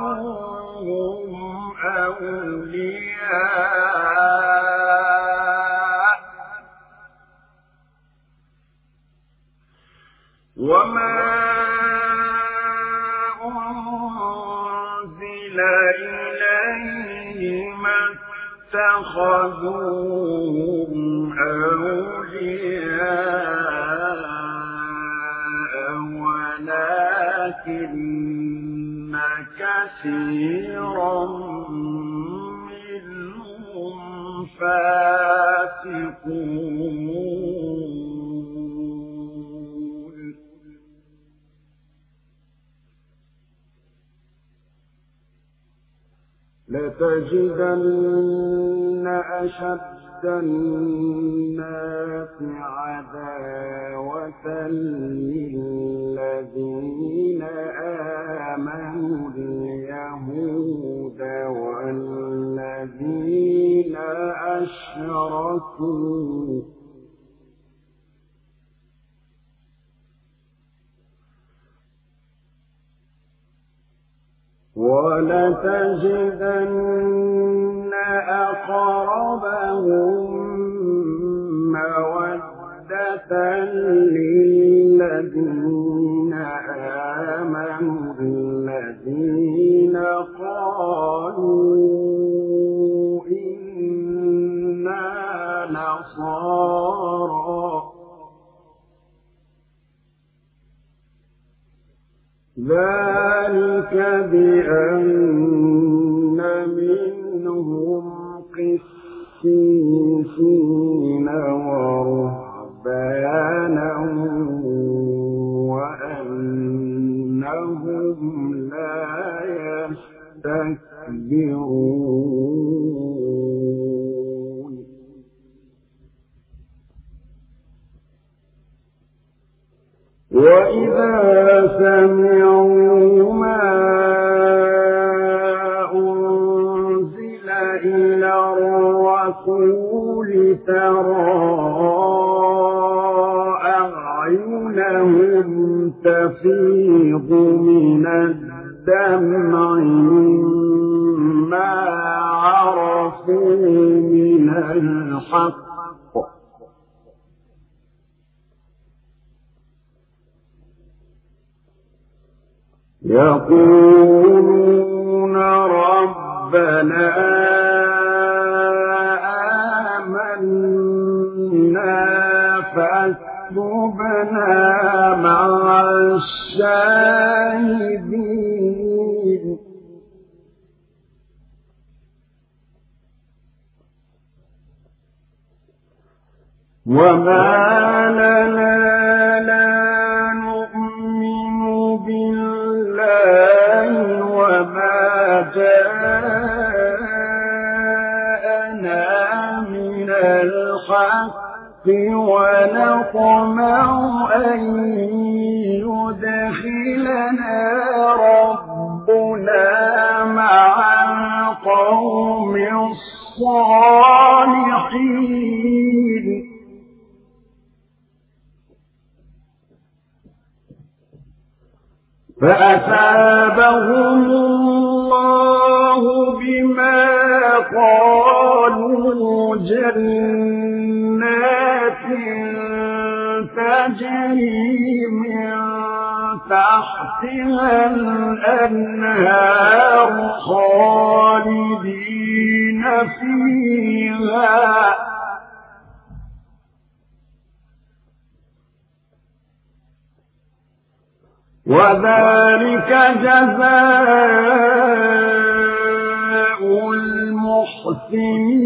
اتخذوهم أولياء وما أنزل إليهم اتخذوهم أولياء ولكن كثيرا منهم فاسقون. لتجدن أشد الناس عداوة للذين آمنوا اليهود والذين أشركوا. ولتجدن أقربهم مودة للذين آمنوا الذين قالوا إنا نصارى. ذلك بأن قسيسين ورهبانا وأنهم لا يستكبرون وإذا سمعوا ما الرسول ترى أعينهم تفيض من الدمع مما عرفوا من الحق. يقولون ربنا فاكتبنا مع الشاهدين. وما لنا ونطمع أن يدخلنا ربنا مع القوم الصالحين. فأثابهم الله بما قالوا جنات تجري من تحتها الأنهار خالدين فيها. وذلك جزاء المحسنين.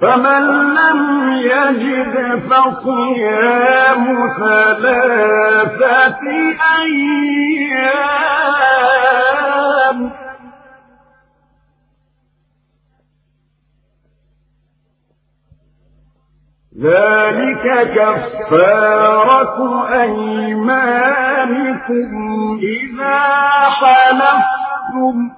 فمن لم يجد فصيام ثلاثة أيام. ذلك كفارة أيمانكم إذا حلفتم.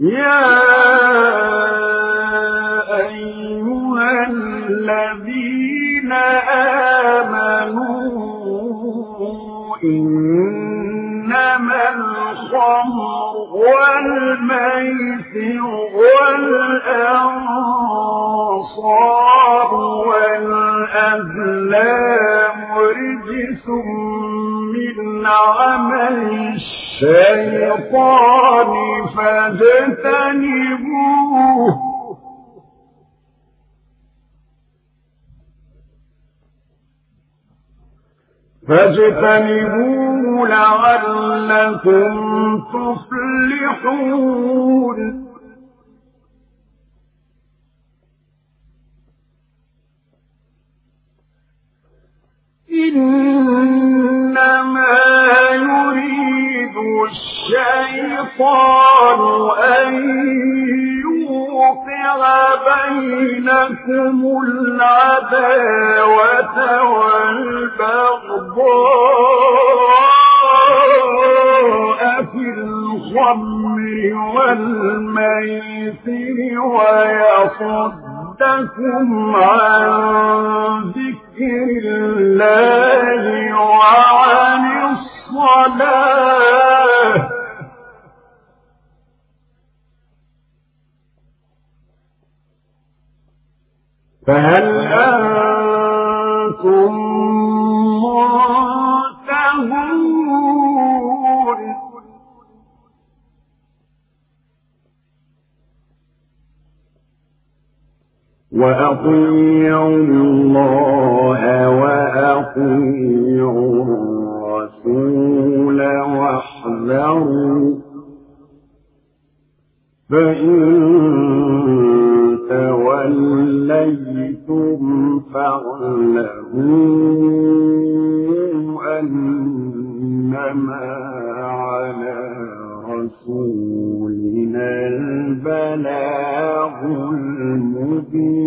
يا أيها الذين آمنوا إنما الخمر والميسر والأنصار والأزلام رجس من عمل الشيطان فاجتنبوه. فاجتنبوه لعلكم تفلحون. إنما يريد الشيطان أن يوقع بينكم العداوة والبغضاء في الخمر والميسر ويصدكم عن ذكر الله وعن الصلاة فهل أنتم منتهون؟ وأطيعوا الله وأطيعوا الرسول واحذروا فإن توليتم فاعلموا أنما على رسولنا البلاغ المبين.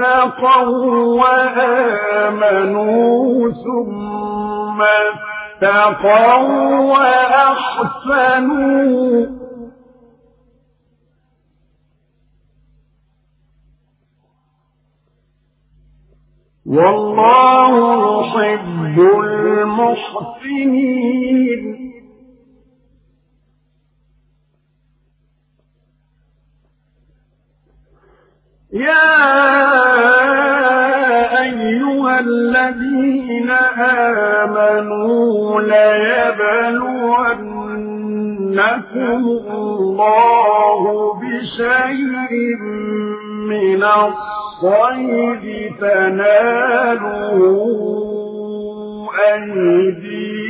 اتقوا وآمنوا ثم اتقوا وأحسنوا. والله يحب المحسنين. يا أيها الذين آمنوا ليبلونكم الله بشيء من الصيد تناله أيديكم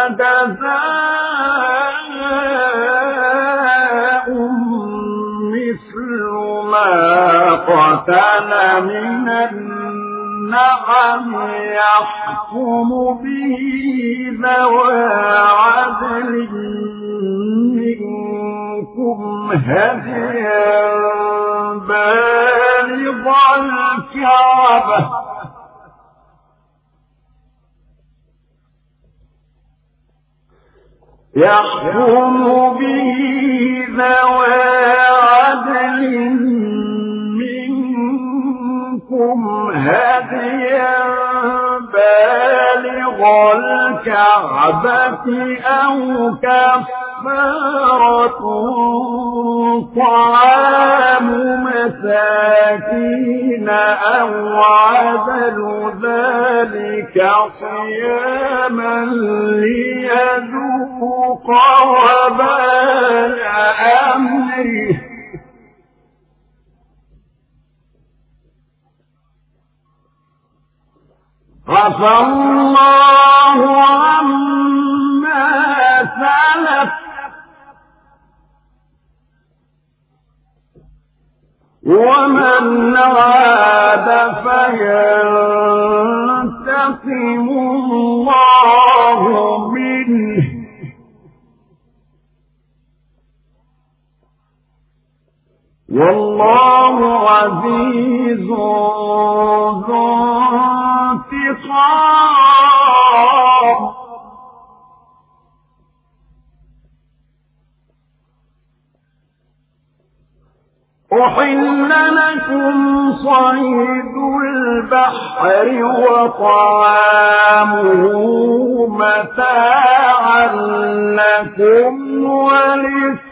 فجزاء مثل ما قتل من النعم يحكم به ذوى عدل منكم هديا بالغ الكعبة. يحكم به ذوى عدل منكم هديا بالغ الكعبة أو كفارة طعام مساكين أو عدل ذلك صياما ليذوق وبال أمره عفى الله عما سلف. ومن عاد فينتقم الله منه. والله عزيز ذو انتصار أحل لكم صيد البحر وطعامه متاعا لكم وللسيارة.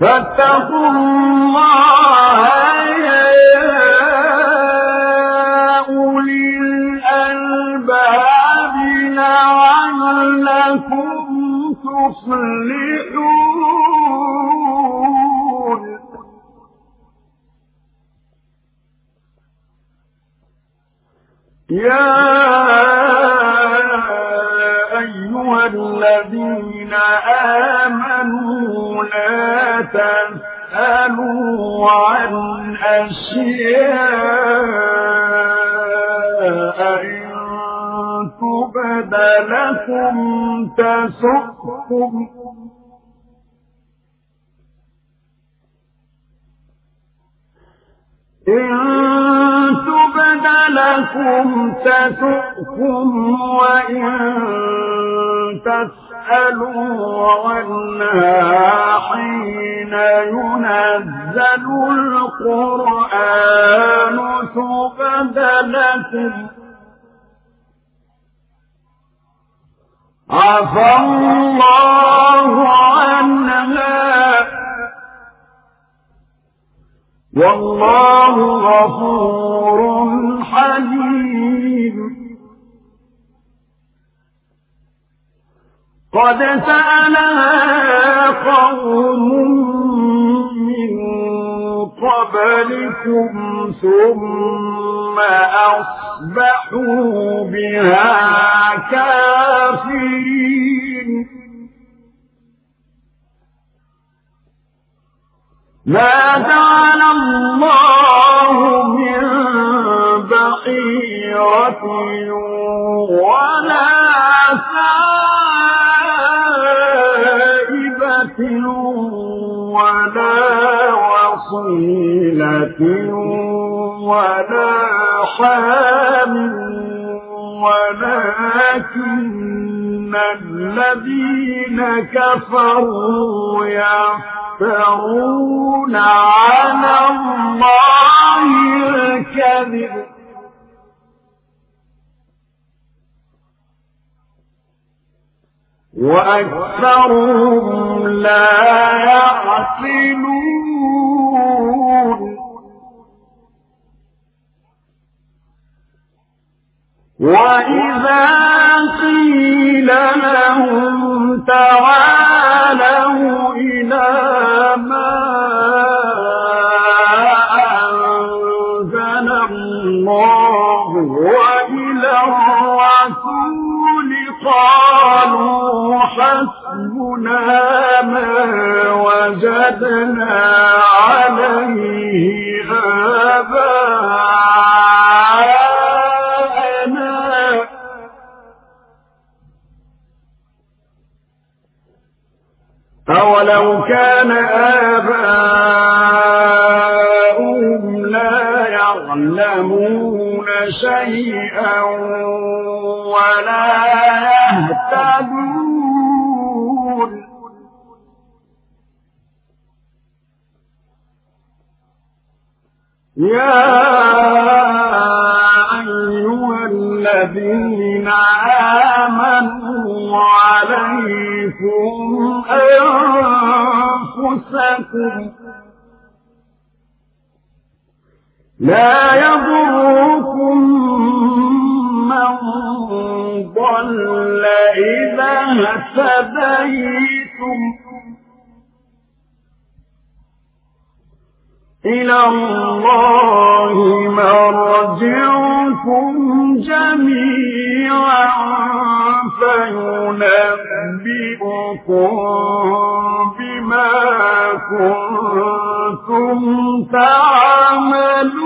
فاتقوا الله يا أولي يا أيها الذين آمنوا لا تسألوا عن أشياء إن تبد لكم تسؤكم. إن تبد لكم تسؤكم وإن تسألوا عنها حين ينزل القرآن تبد لكم عفى الله عنها. والله غفور حليم. قد سألها قوم من قبلكم ثم أصبحوا بها كافرين. ما جعل الله من بحيرة ولا سائبة ولا حام ولكن الذين كفروا يفترون على الله الكذب وأكثرهم لا يعقلون وإذا قيل لهم إلى ما أنزل الله وإلى الرسول قالوا حسبنا ما وجدنا عليه شيئا ولا يهتدون. يا أيها الذين آمنوا عليكم أنفسكم لا يضركم ضل إذا اهتديتم. إلى الله مرجعكم جميعا فينبئكم بما كنتم تعملون.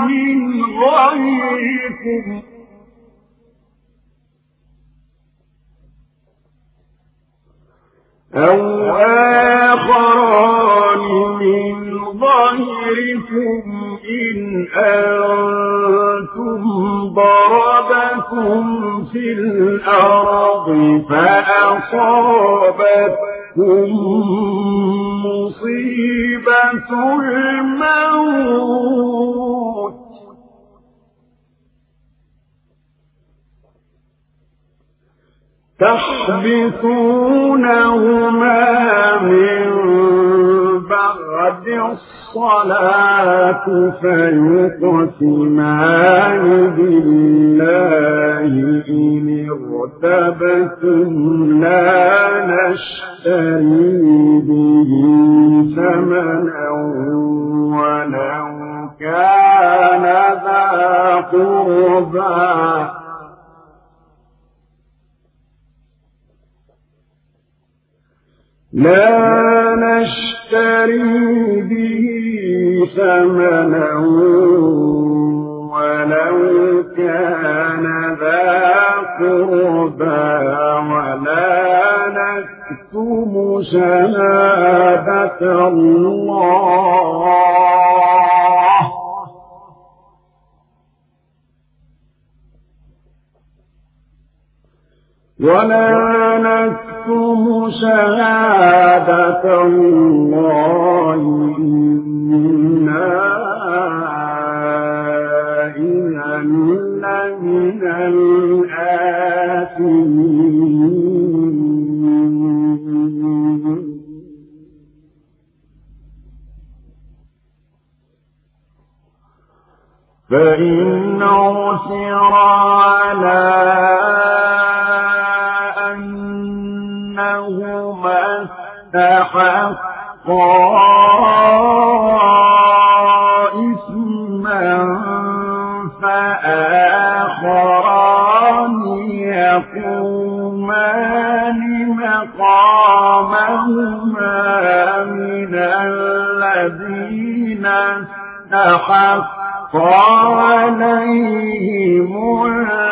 غيركم أو آخران من ظهركم إن أنتم ضربتم في الأرض فأصابتكم مصيبة الموت. تحبثونهما من بعد الصلاة فيقسمان بالله إن ارتبتم لا نشتري به ثمنا لا نشتري به ثمنا ولو كان ذا قربى ولا نكتم شهادة الله. ولا نكتم نكتم شهادة الله إنا إذا لمن الآثمين. فإن عثر على استحقا إثما فآخران يقومان مقامهما من الذين استحق عليهم الأوليان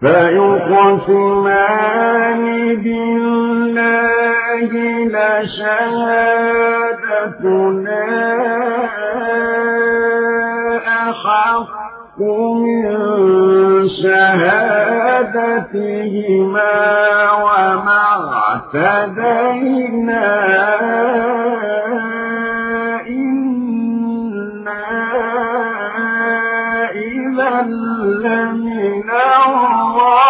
فيقسمان بالله لشهادتنا أحق من شهادتهما وما اعتدينا إذا لمن الظالمين.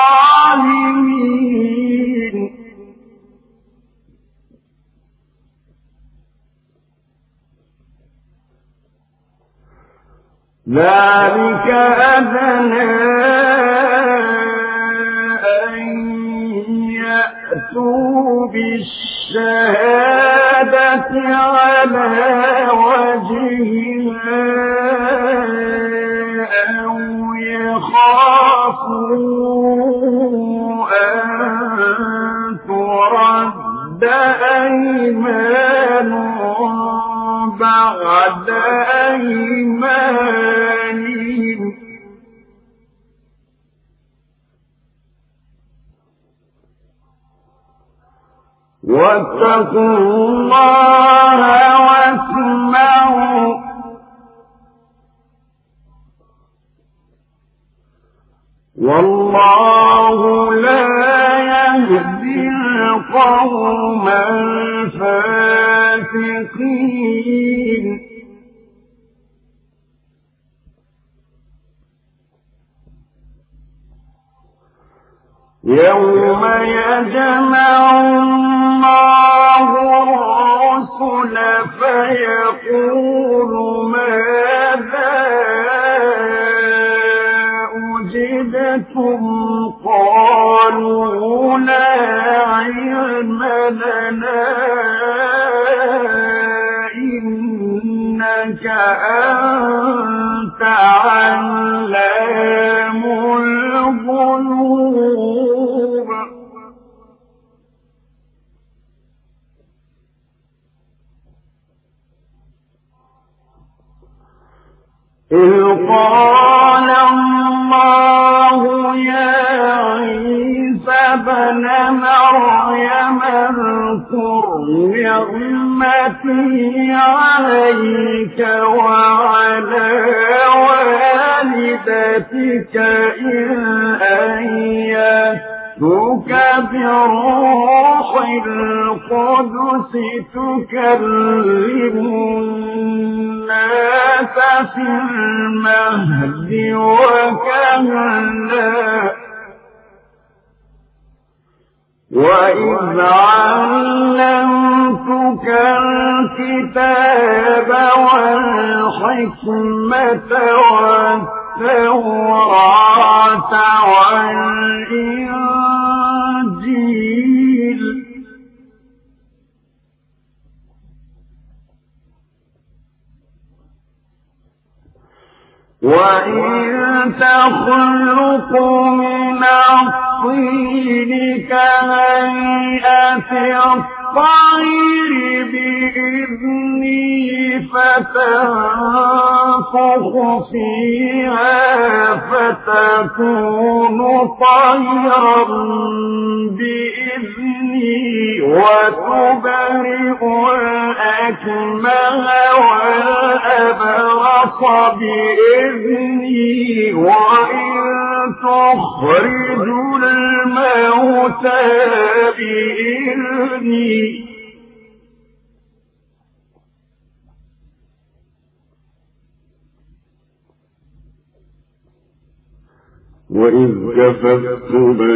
ذلك أدنى أن يأتوا بالشهادة على بعد أيمانهم. واتقوا الله واسمعوا. والله لا يهدي القوم يوم يجمع الله الرسل فيقول ماذا أجدتم قالوا لا علم لنا إنك أنت علام قال الله يا عيسى بن مريم اذكر نعمتي عليك وعلى والدتك إذ أيدتك بروح القدس تكلم كففت بني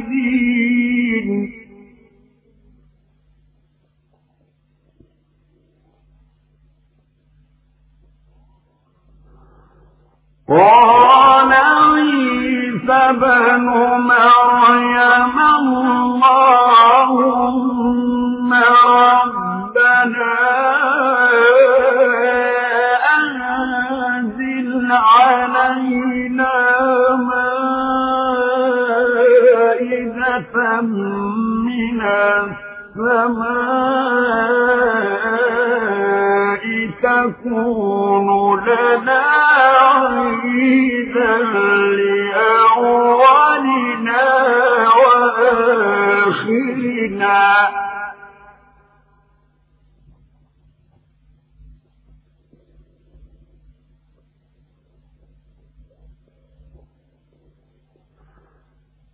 عيسى بن مريم اللهم ربنا أنزل علينا مائدة من السماء تكون لنا عيدا.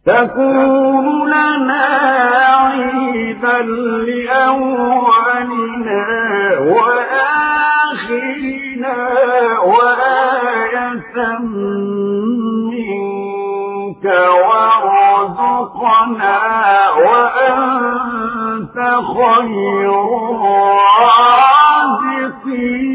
تكون لنا عيدا لأولنا وآخرنا وآية منك وارزقنا وأنت خير الرازقين.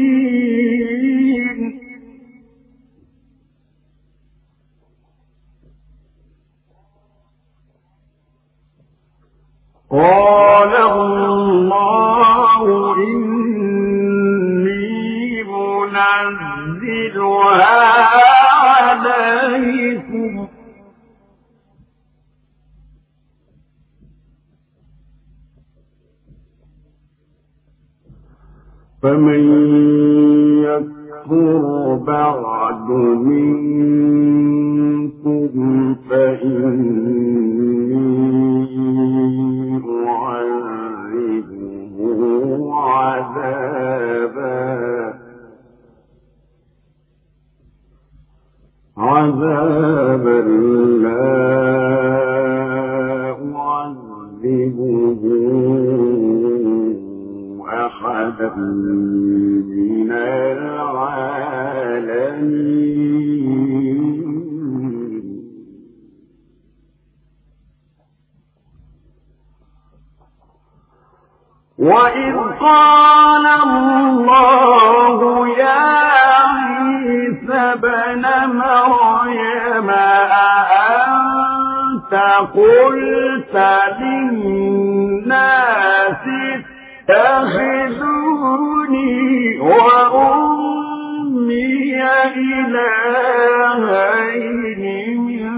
وإذ قال الله يا عيسى قلت للناس اتخذوني وأمي إلهين من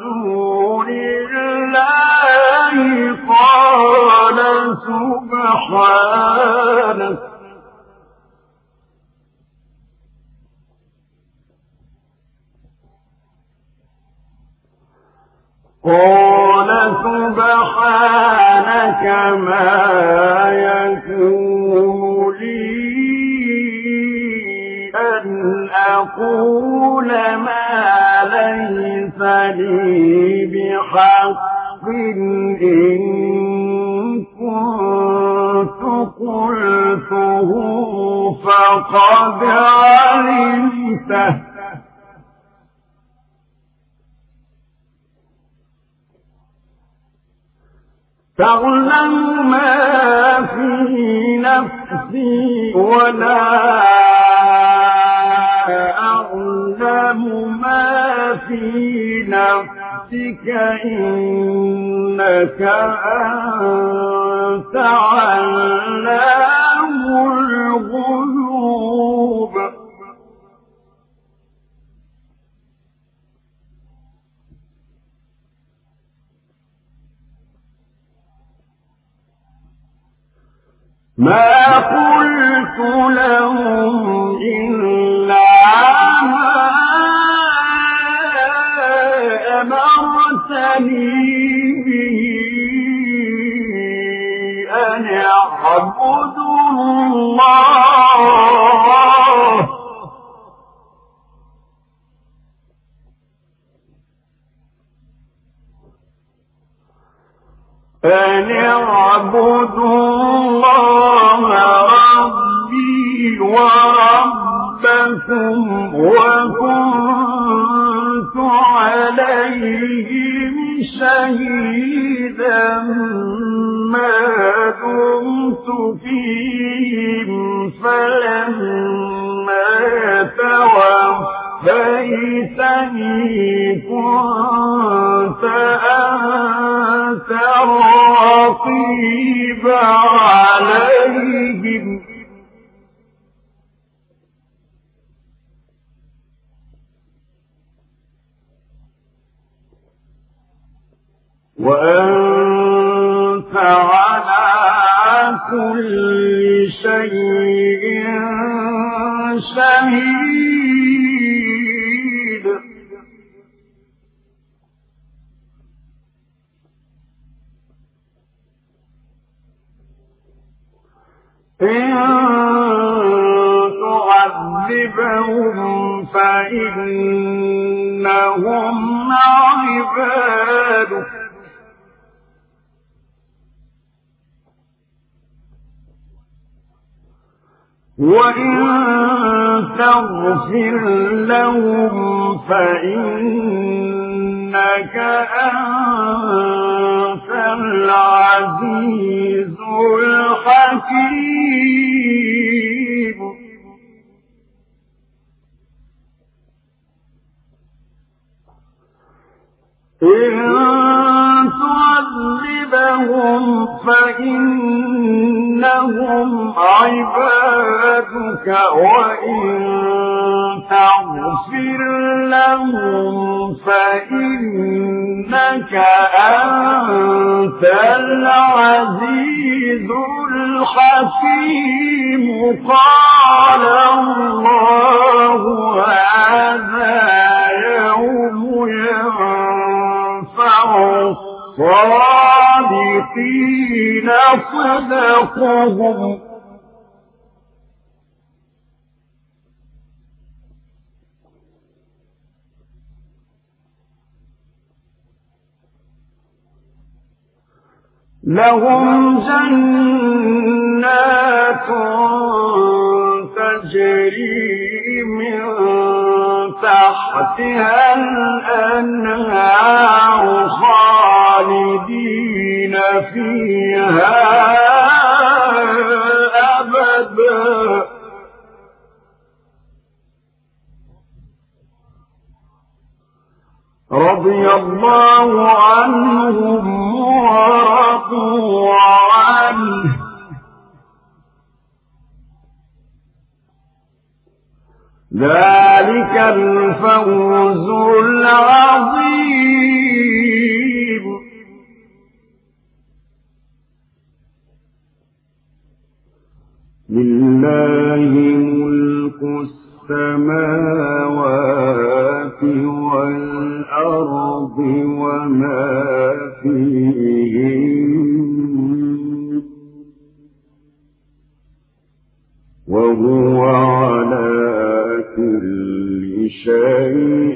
دون الله. قال سبحانك قال سبحانك ما يكون أقول ما ليس لي بحق إن كنت قلته فقد علمته. إنك أنت علام الغيوب. ما لهم جنات تجري من تحتها الأنهار خالدين فيها أبدا. رضي الله عنهم ورضوا ذلك الفوز العظيم لله ملك السماوات والأرض وما شيء